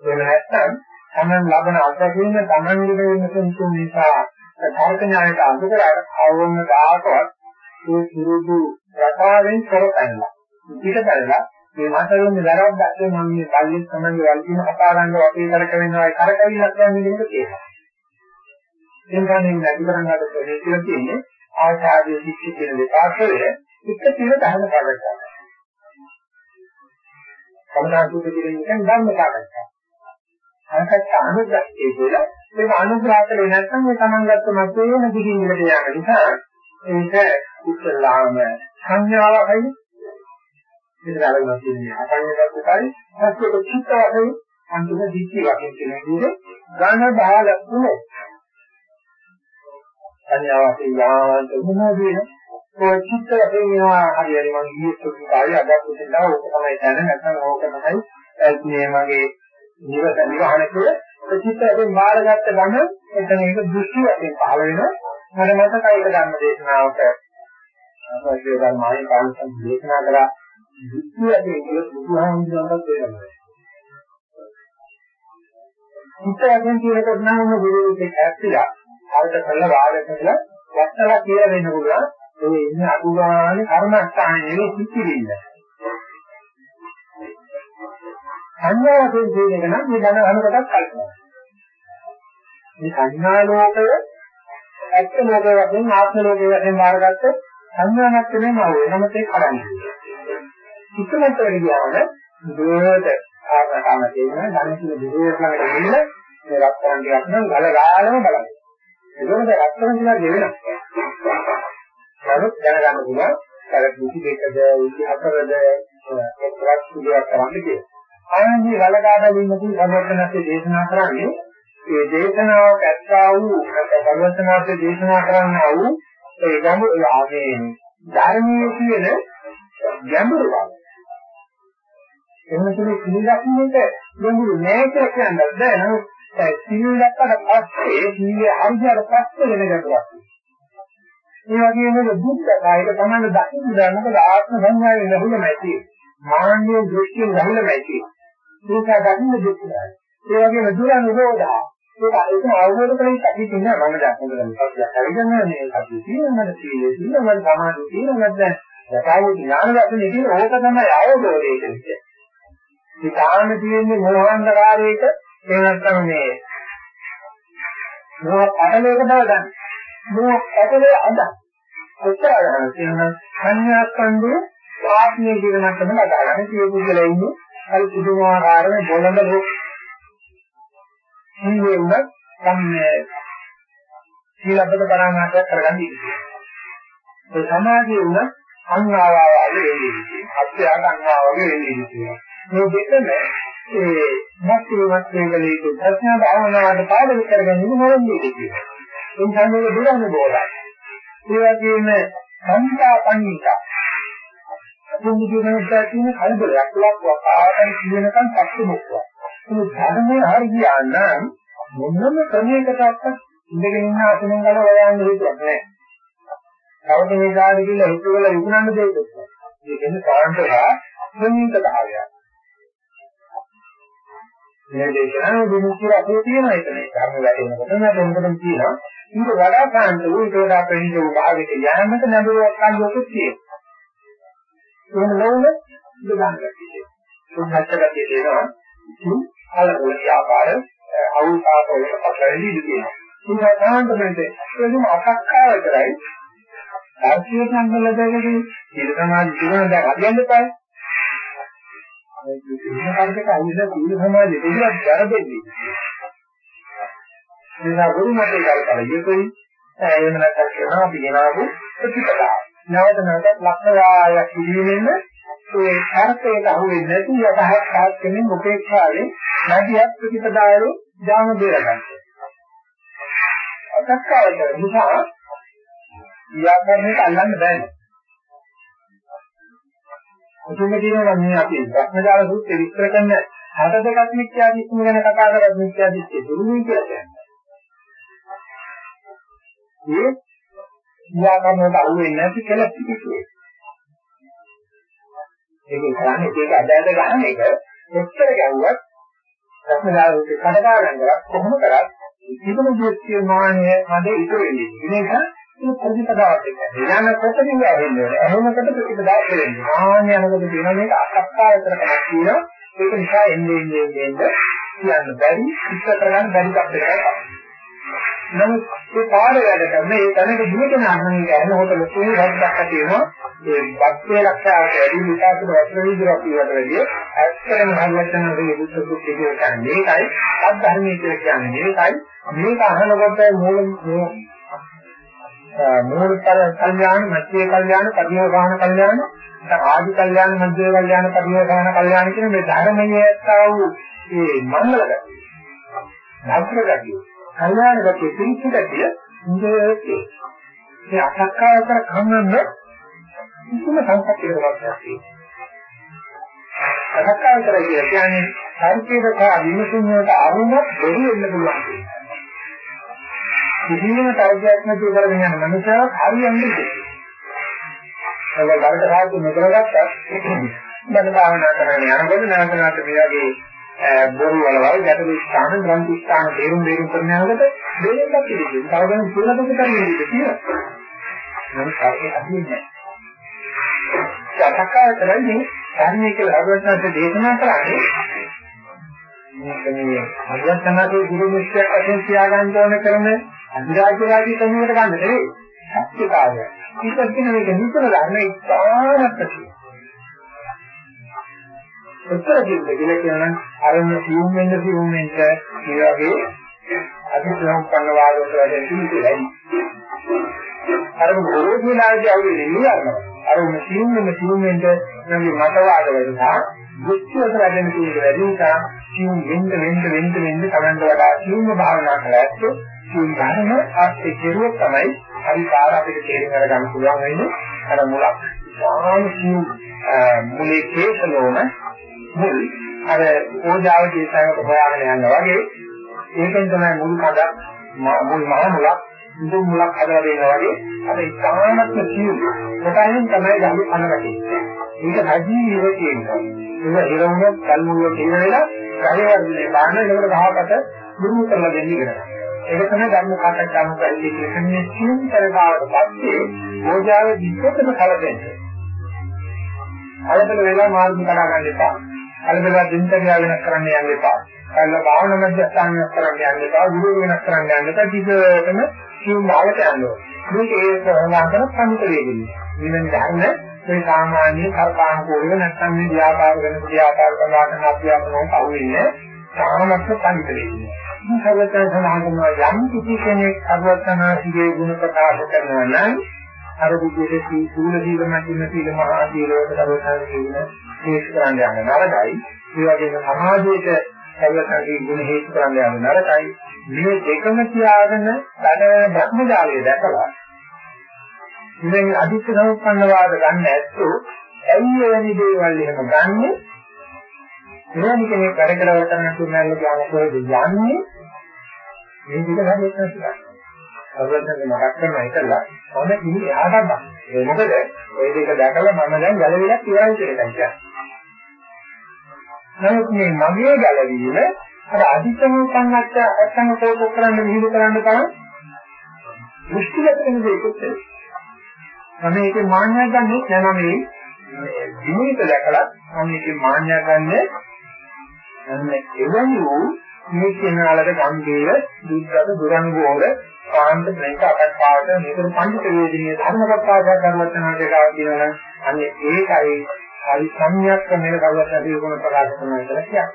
Speaker 1: එහෙම නැත්නම් තමන් ලබන අත්දැකීම තමන්ගේ වෙන සුන්සුන් නිසා තර්ක ඥානයට අඳු කරලා අවවන්න දායකවත් ඒ සුරුදු රටාවෙන් කරපැනලා. පිටකරලා මේ මාතරුන් වැරද්දක් මම මේ කල්ලි තමයි වල්කින කතා ගන්න වගේ කරක වෙනවා කරකවිලක් කියන්නේ නේද කියලා. එනිසා මේ නැති කරන්නට ප්‍රේර කියලා තියෙන්නේ ආශාදී සිත් කියන දෙපාර්ශ්වය එක පිළ දහන කරගන්නවා. සමනාසුත කියන එක ධර්ම සාකච්ඡා. අනකට අනුග්‍රහයේ කියලා ඒක අනුග්‍රහ කළේ නැත්නම් මේ Taman ගත්ත මතේ නැතිකින් ඉඳට යන නිසා ඒක ඉස්සලාම සංඥාවයි ඉඳලාගෙන තියෙන්නේ අසංයතකයි හස්තක චිත්තවයි අන්තිම දිට්ඨිය වගේ කියන විදිහට ගාන බහල තුනේ. සංඥාවක් යාන්ත මොනවද ඔය චිත්ත වශයෙන් ඒවා හරියට මම ඊයේ සුදුකාරය අදත් උදේලා ඕක තමයි දැන නැත්නම් ඕක තමයි මේ මගේ නිවස නිවහන කියලා චිත්ත වශයෙන් මාරගත්ත ගම එතන ඒක දෘෂ්ටි වශයෙන් පහළ වෙනවා. මම මතකයි ඒක ධර්ම දේශනාවක අපේ ධර්මයේ කාලසම් දේශනා කරා. දෘෂ්ටි වශයෙන් කියන බුදුහාමුදුරන්ට තේරෙනවා චිත්ත වශයෙන් කියනකොට නම් විරෝධයේ ඇත්තලා අරට කළ වාද කරලා වත්තලා කියලා වෙන්න පුළුවන්. ඒ ඉන්නේ අතුගානේ කර්මස්ථානේ නෙවෙයි සිතිවිල්ල සංඥාවෙන් කියන එක නම් මේ ධන අනුකටත් කල්පනා. මේ සංඥා ලෝකය ඇත්ත ලෝකය වශයෙන් ආත්ම ලෝකය වශයෙන් බාරගත්ත සංඥාවක් නෙමෙයි වෙනම තේ කරන්නේ. ඉක්මනට ගියාම දුරට ආකාරම තියෙන ධනසින විදේශ ළඟට ගිහින් මේ රත්තරන් ටිකක් නම් ගල ගාලම බලන්න. ඒකෝද රත්තරන් කියලා දෙවෙනවා. නමුත් දැනගන්න පුළුවන් අර දුකි දෙකද උදි හතරද එක්තරා සුදුවක් කරන්න කියලා. ආනන්දී වලගාඩලින්දී සර්වඥාන්සේ දේශනා කරන්නේ ඒ දේශනාව ඇත්තා වූ සර්වඥාන්සේ දේශනා කරන්නා වූ ඒ ගැඹුරු ආගේ ධර්මයේ කියන ගැඹුරු බව. එහෙම කියන්නේ සිල්ලක්මේක ගැඹුරු නෑ කියලා කියන්නත් බෑ නමුත් සිල් දැක්කට පස්සේ සිල්ලේ අර්ධයට පස්සේ වෙන ගැඹුරක්. ඒ වගේම දුක්ඛ කායක තමයි දකින්න බෑ මොකද ආත්ම සංඥාවේ ලැබුණමයි තියෙන්නේ. මාන්නේ දෘෂ්ටියෙන් ලැබුණමයි තියෙන්නේ. ඒක දකින්න දෙන්නේ. ඒ වගේම දුර නිරෝධා ඒක ඒක අවබෝධ කරගන්න අපි කියන්නේ මම දැක්කම පස්සේ හරියන්නේ මේ අපි තියෙනවද තියෙන්නේ මම සමාධි තියෙනවද යථාව ඥාන දර්ශනේ කියන ඕක තමයි අවබෝධය කියන්නේ. මේ තාන්න තියෙන්නේ මොහොන්දකාරයක ඒ නැත්නම් මේ මොහ අටලයක බව ගන්න. මොහ අටලේ අඳ. කොච්චර කියන සංඥා ස්කන්ධය ආත්මීය ජීවනකට ලබාගන්න කියපු කියලා ඉන්නේ අර පුදුමාකාර බොළඳ ලෝක ඉන්නේ උනත් සම්මේ සීලබ්බත පරාමාසයක් කරගන්න ඉන්නේ. ඒ සමාධිය උනත් අංගාවාවගේ වෙන්නේ. අත්‍යය අංගාවාවගේ වෙන්නේ. මේ දෙකම ඒ මත්වමත් වේගලීක ප්‍රඥා භාවනාවට පාදක කරගන්නේ මොනවද කියන්නේ. ඒ සම්මේ දුරන්නේ බෝලයි. ඒ වගේම සංකාපන්නිකා අතුන් දිනවලා තියෙන කලබලයක් ලක්වක් ආයතන කියනකන් පස්සේ මොකක්ද මේ ධර්මයේ හරි ගියා නම් මොනම ක්‍රමයකටවත් ඉඳගෙන ඉන්න අතෙන් ගල හොයන්න හේතුවක් නැහැ. කවද මේ කාර්ය කියලා හිතවල විකුණන්න දෙයක් නැහැ. මේ කියන්නේ කාන්තලා ප්‍රණීත භාවයක්. මේ දේශනාව විමුක්තිය අපේ තියෙන එක නේ. ධර්ම වැඩෙනකොට නේද මොකටද කියනවා. ඊට වඩා කාන්ත වූ ඊට වඩා ප්‍රණීත වූ භාවයක යෑමට නඹුවක් අල්ලෝකේ තියෙනවා. එහෙම නොවුන ඉඳගන්න කිව්වේ. උන්හත්තකතිය දෙනවා. අලවල ව්‍යාපාර අවුසාවල පතරලි දෙනවා. ඒක සාමාන්‍යයෙන් එதுම අසක්කාර කරයි. ආර්ථික සංකල්පයකදී ඉර සමාජ ජීවන දැන් අදියන්න එපායි. මේ කාර්යයක අයිද සීල සමාජයේ දෙයක් වැරදෙන්නේ. ඒනා ගුරුමතේ කාර්යය යුතුයි. එහෙම නැත්නම් කියනවා අපි ගෙනාවු ප්‍රතිපදාව. නැවත නැවත ලක්ෂයායක් පිළිවෙන්න ඒ අර්ථයට අහු වෙන්නේ නැති යටහත් පහත් කෙනෙක් උපේක්ෂාවේ නැතිවත් ප්‍රතිපදාවේ ඥාන දෙරගන්න. අතක්කාරද නිසා ව්‍යාකරණයට අල්ලන්න බෑනේ. මුතුම කියනවා මේ අපි භ්‍රමජාල සූත්‍රය විස්තර කරන හත දෙකක් මිත්‍යා දිස්ම ගැන කතා කරලා මිත්‍යා දිස්කේ දුරුනේ කියලා කියන්නේ. ව්‍යාකරණයට අහු වෙන්නේ නැති කියලා පිළිතුරු. ඒක කියන්නේ ඒක අදාළ ගන්න එක එච්චර ගැව්වත් රත්නදායක කඩදා ගන්නවත් කොහොම කරත් ඉතිම දෘෂ්ටි මානය මැද ඉතුරු වෙන්නේ. මේක මේ ප්‍රතිපදාවක් එක්ක. යන කොටින් ඇහෙන්නේ. ඇහෙනකොට ප්‍රතිපදාවක් වෙන්නේ. ආන යනකොට තියෙන මේක අසක්කායතරකමක් තියෙනවා. ඒක නිසා එන්නේ එන්නේ එන්නේ කියන්න බැරි ඉස්සර කරගන්න බැරි කප්පයකට. නමුත් ඒ පාඩ වැඩ කරන ඒ තැනක දුවගෙන අරගෙන යනකොට ලොකු වද්දක් තියෙනවා. ඒ වත්තේ ලක්ෂාවට වැඩි විකාශක වස්තු විදිහට කියවට වැඩිය ඇත්තටම හරියටම මේ බුද්ධ සුත්ති කියන්නේ මේකයි. අධර්මයේ කියලා කියන්නේ මේකයි. මේක අහනකොට මූල මූල කල්යාණ, මධ්‍ය කල්යාණ, පරිවර්තන කල්යාණ, ආදි කල්යාණ, මධ්‍ය කල්යාණ, පරිවර්තන කල්යාණ කියන මේ ධර්මයේ ඇත්තා වූ මේ මංගල ගතිය. නතර ගතිය. කල්යාණ ගතිය, පිළිසු ගතිය ඉන්ද්‍රියයේ. මේ අසක්කාය කර කන්නන්න කිසිම සංකප්පයක් නැහැ. අසක්කාය කර කියන්නේ සංකේතක විමසින්න වලට අරුණක් දෙවි වෙන්න පුළුවන්. කිසිම තර්කයක් නැතුව කරගෙන යන මනුස්සයෙක් හරියන්නේ ඒක ගලට සාධු නොකරගත්තා මම භාවනා කරගෙන යනකොට නැවත නැවත මේ වගේ බොරු වලවල් ගැටලු ස්ථාන ග්‍රන්ථ ස්ථාන තේරුම් තේරුම් කරන යනකොට දෙයක් තිබෙනවා. තවගෙන කියලා දෙක තමයි කියලා. නම් කාර්යය අදින්නේ නැහැ. සකකාර කරන්නේ ධර්මයේ කියලා අරවත්නට දේශනා කරන්නේ මේක මේ අරවත්නට ගුරු මුස්තියක් වශයෙන් තියාගන්න ඕන කරන අධිරාජ්‍යවාදී කමියට ගන්න නෙවෙයි. සත්‍යතාවය. ඊට කියන මේක නිතර ධර්ම ඉස්හාරත් තියෙනවා. උත්තර දෙන්නේ කියන අරම සියුම් වෙන්න සියුම් වෙන්න මේ වගේ අධිසම්පන්න වාදවලට වැඩි පිළිතුරයි. අර ගොරෝසුලාගේ අවුලේ නියarනවා. අර සියුම් වෙන්න සියුම් වෙන්න නම් මතවාද වෙනවා. මුක්තියට වැඩෙන තියෙන වැඩි නිසා සියුම් වෙන්න වෙන්න වෙන්න වෙන්න තමන්ට වඩා සියුම් භාවනා කළාත් සියුම් ධර්ම ආස්තේ කෙරුවොත් තමයි හරි පාර අපිට තේරුම් ගන්න පුළුවන් වෙන්නේ අර මුලක්. සාම සියුම් මුලේ කේසලෝම මුල් අර ඕජාව දේශයකට හොයාගෙන යනවා වගේ ඒකෙන් තමයි මුල් කඩක් මුල් මහ මුලක් මුල් මුලක් හදලා දෙනවා වගේ අර ඉතාමත්ම සියුම් කොටයෙන් තමයි ගහු කනගටේ. මේක සජීවීව තියෙනවා. ඒක හිරුණොත් කල් මුල තියෙන වෙලාව ගහේ වර්ධනේ බාහන ඒකට ගහකට දුරු කරලා දෙන්න ඉගෙන ගන්න. ඒක තමයි ධර්ම කාටච්චාම කරන්නේ කියන්නේ සියුම් කරනවට පස්සේ ඕජාව දිත්තටම කලදෙන්නේ. අලබල වෙලා මාර්ග කඩා ගන්න එපා. අලබල දිනචර්යා වෙනස් කරන්න යන්න එපා. අල්ල භාවනා මධ්‍යස්ථාන වෙනස් කරන්න යන්න එපා. විරෝධ වෙනස් කරන්න යන්න එපා. දිගටම සියුම් භාවයට යන්න ඕනේ. මේක ඒ සමාන්තර සම්පත වේගිනේ. මෙන්න ධර්ම මේ සාමාන්‍ය කර්පාංකෝලව නැත්නම් මේ ව්‍යාපාර වෙන ව්‍යාපාර කරන අධ්‍යාපනය කවුරුන්නේ සාමත්ම සම්පත වේගිනේ. සර්වතන සමාගමවා යම් කිසි කෙනෙක් අරවතනාසිගේ ගුණ ප්‍රකාශ කරනවා නම් අර විදිහට සීල සීල මධ්‍යම සීල මහා සීල වලට සර්වතන කියන හේතු කරන්න යන නරකයි. ඒ වගේම සමාජයේ සර්වතනගේ ගුණ හේතු කරන්න යන නරකයි. මේ දෙකම තියාගෙන ධන භ්‍රමජාලය දැකලා ඉතින් අදිත්‍ය සම්පන්න වාද ගන්න ඇත්තෝ ඇයි එවැනි දේවල් එහෙම ගන්නෙ? එවැනි කෙනෙක් වැඩ කරවල කරන තුනල්ල කියන කොහෙද යන්නේ? මේ විදිහට හරියට නැතිලා. අවබෝධයෙන් මතක් කරනවා ඉතලා මම ඉන්නේ එහාට බං. ඒ මොකද ওই දෙක දැකලා මම දැන් ගැලවිලා කියලා කියලා කියන්නේ. නමුත් මේ මගේ ගැලවීම අර අධිකම සංගත අත්ංග කෝප කරන්න විහිළු කරන්න තරම් මුස්තිගත වෙන දෙයක්ද? මම ඒකේ මාන්නයක් ගන්නෙ නෑ මේ විමුක්ත දැකලා මම ඒකේ මාන්නයක් ගන්නෙ අන්න එවැනි වූ මේ කෙනාලට ගම්බීර දුක්ගත දුරංගෝල කාන්ත මේක අටක් පාවට මේක පඬිත වේදිනිය ධර්ම කතාවක් කරවතනාට කාව කියනවා අන්න ඒකයි හරි සම්‍යක් මේක කවදාවත් ඇති වෙන ප්‍රකාශ කරනවා කියලා කියන්නේ.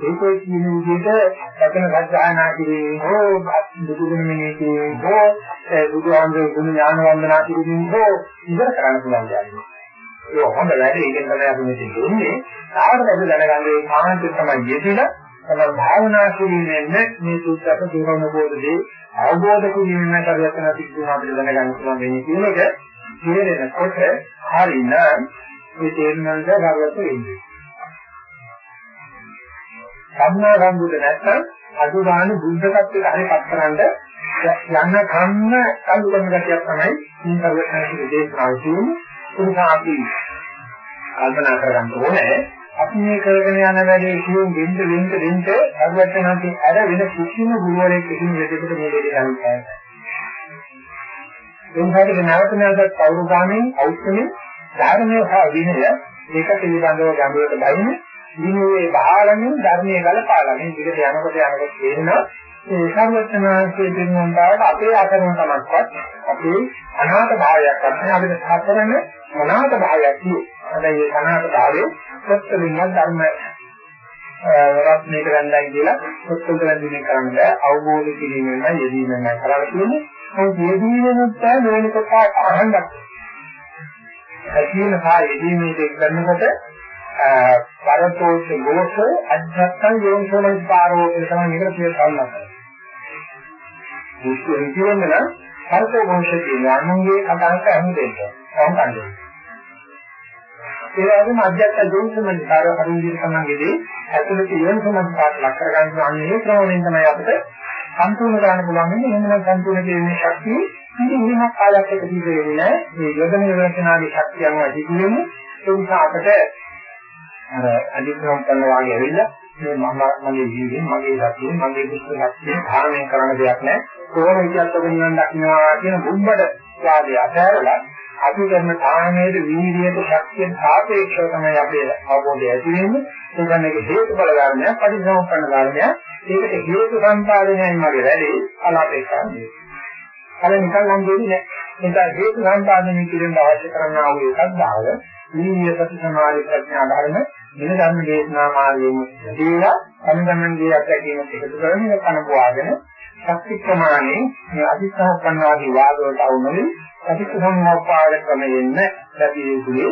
Speaker 1: ඒකේ කියන විදිහට වචන සත්‍යයනා කිරීම හෝ බුදුගුණ මෙහි කිරීම හෝ බුදුහාමුදුරුවෝ ගුණ ඥාන වන්දනා කිරීම හෝ ඉවර කරන්න පුළුවන් දෙයක්. ඒක හොඳ වැඩ ඒකෙන් තමයි අපි මෙතන ඉන්නේ. සාහරකද දැනගන්නේ කාන්ත තමයි යෙදিলা තමයි භාවනා කිරීමෙන් මේ සූත්‍රක දුරම බෝධදී අවබෝධ කිරීමෙන් පරිවර්තන සිද්ධ අපිට දැනගන්න පුළුවන් වෙන්නේ කියන එක කියනකොට හරිනම් මේ තේරුම් ගන්න ගරුවත් වෙන්නේ. සම්මා සම්බුද නැත්නම් අදුගාන බුද්ධ tattweට හරි පත්කරන්න යන්න කන්න කල්ු කරන ගැටියක් තමයි මේ පරිවර්තන දේශනාව කියන්නේ. ඒ නිසා අපි කල්පනා කරගන්න ඕනේ අපි මේ කරගෙන යන වැඩේ කියුම් වෙන්න වෙන්න වෙන්න අරවටනාගේ අර වෙන කිසිම ගුරුවරයෙක් කිසිම දෙයකට මේ දෙය ගන්නෑ. එන්හාට නැවත නැවතත් කවුරු ගාමින් අවශ්‍යමේ ධර්මයේ සහ විනය ඒක පිළිබඳව ගැඹුරට බයින්නේ විනෝයේ බහාලමින් ධර්මයේ ගලපාලමින් විදිහට යනකොට යනකොට තේරෙනවා ඒ සර්වඥාන්සේ දෙන්නුන් බවට අපේ අකරණ තමක්වත් අපේ අනාථ භාවයක් නැහැ අපිට සතරන අනාථ භාවයක් තියෙනවා. හැබැයි ඒ අනාථ භාවයේ සත්‍යලින්ම ධර්ම රත්නයක ගන්නයි කියලා සත්‍යද වැඳින්නේ කරන්න බෑ අවබෝධ කිරීමෙන්ම යෙදීමෙන්ම කරලා තියෙන්නේ. මොකද යෙදීමෙනුත් තමයි මේක කොට අහන්නත්. ඇතිවෙන සාය යෙදීමේ කරනකොට පරතෝෂ ගෝෂ අධ්‍යාත්ම යෝනිසෝමයි පාරෝ කියලා තමයි මේකට කියන්න මුස්තු හිතෙන්න නම් පරතෝ ගෝෂ කියන අනුන්ගේ කතාවට අහු දෙන්න. සම්බන්ධයි. ඒ වගේම අධ්‍යාත්ම යෝනිසෝමයි පාරෝ හරියට තමන්ගේදී ඇතුළත යෝනිසෝමයි පාර ලක් කරගන්න අන්නේ ක්‍රමයෙන් තමයි අපිට සම්පූර්ණ කරන්න පුළුවන් වෙන්නේ. එහෙම නම් සම්පූර්ණ කිරීමේ ශක්තිය ඉතිරිමක් කාලයක් එක දීලා වෙන්නේ නැහැ. මේ යොදන යෝජනාවේ ශක්තිය අනුව ඇතිවෙන්නේ ඒ නිසා අපිට අර අධික්‍රම කරනවා වගේ ඇවිල්ලා මේ මම මගේ ජීවිතේ මගේ ලක්ෂණ මගේ දුෂ්ට ලක්ෂණ ධාරණය කරන දෙයක් නෑ කොහොම විදිහට ඔබ නිවන් දකින්නවා කියන බුබ්බඩ වාදය අතහැරලා අපි කරන තාමයේ වීර්යයට ශක්තියෙන් සාපේක්ෂව තමයි අපේ අවබෝධය ඇති වෙන්නේ ඒ කියන්නේ ඒක හේතුඵල ධර්මයක් පරිසම්පන්න ධර්මයක් ඒකට හේතු සම්පාදනයයි මගේ වැඩේ. අලාපේක්ෂන්නේ අර නිකන් නම් දෙන්නේ නෑ. ඒක හේතු සම්පාදනය කිරීම අවශ්‍ය කරන ආ වූ එකක් දාල වීර්ය සති සමාධි ප්‍රඥා ධර්ම මේ ධර්ම දේශනා මාර්ගයෙන් දීලා අනුගමනයේ අත්දැකීම් එකතු කරගෙන කනපුවාගෙන ශක්ති ප්‍රමාණය මේ අධිස්ථාන කරනවාදී වාදවලට අවුනලි අධිසම්මෝපාද ක්‍රමයෙන් ලැබිය යුතුයි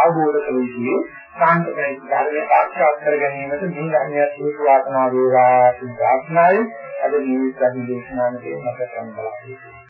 Speaker 1: අවබෝධ කළ යුතුයි සාන්තකයි ධර්මයේ සාක්ෂාත් කර ගැනීමට මේ ධර්මයේ හේතු වාසනා වේවා කියන ප්‍රාර්ථනාවයි. අද නිවිත් ධර්ම දේශනාවේ මත කරන බලාපොරොත්තු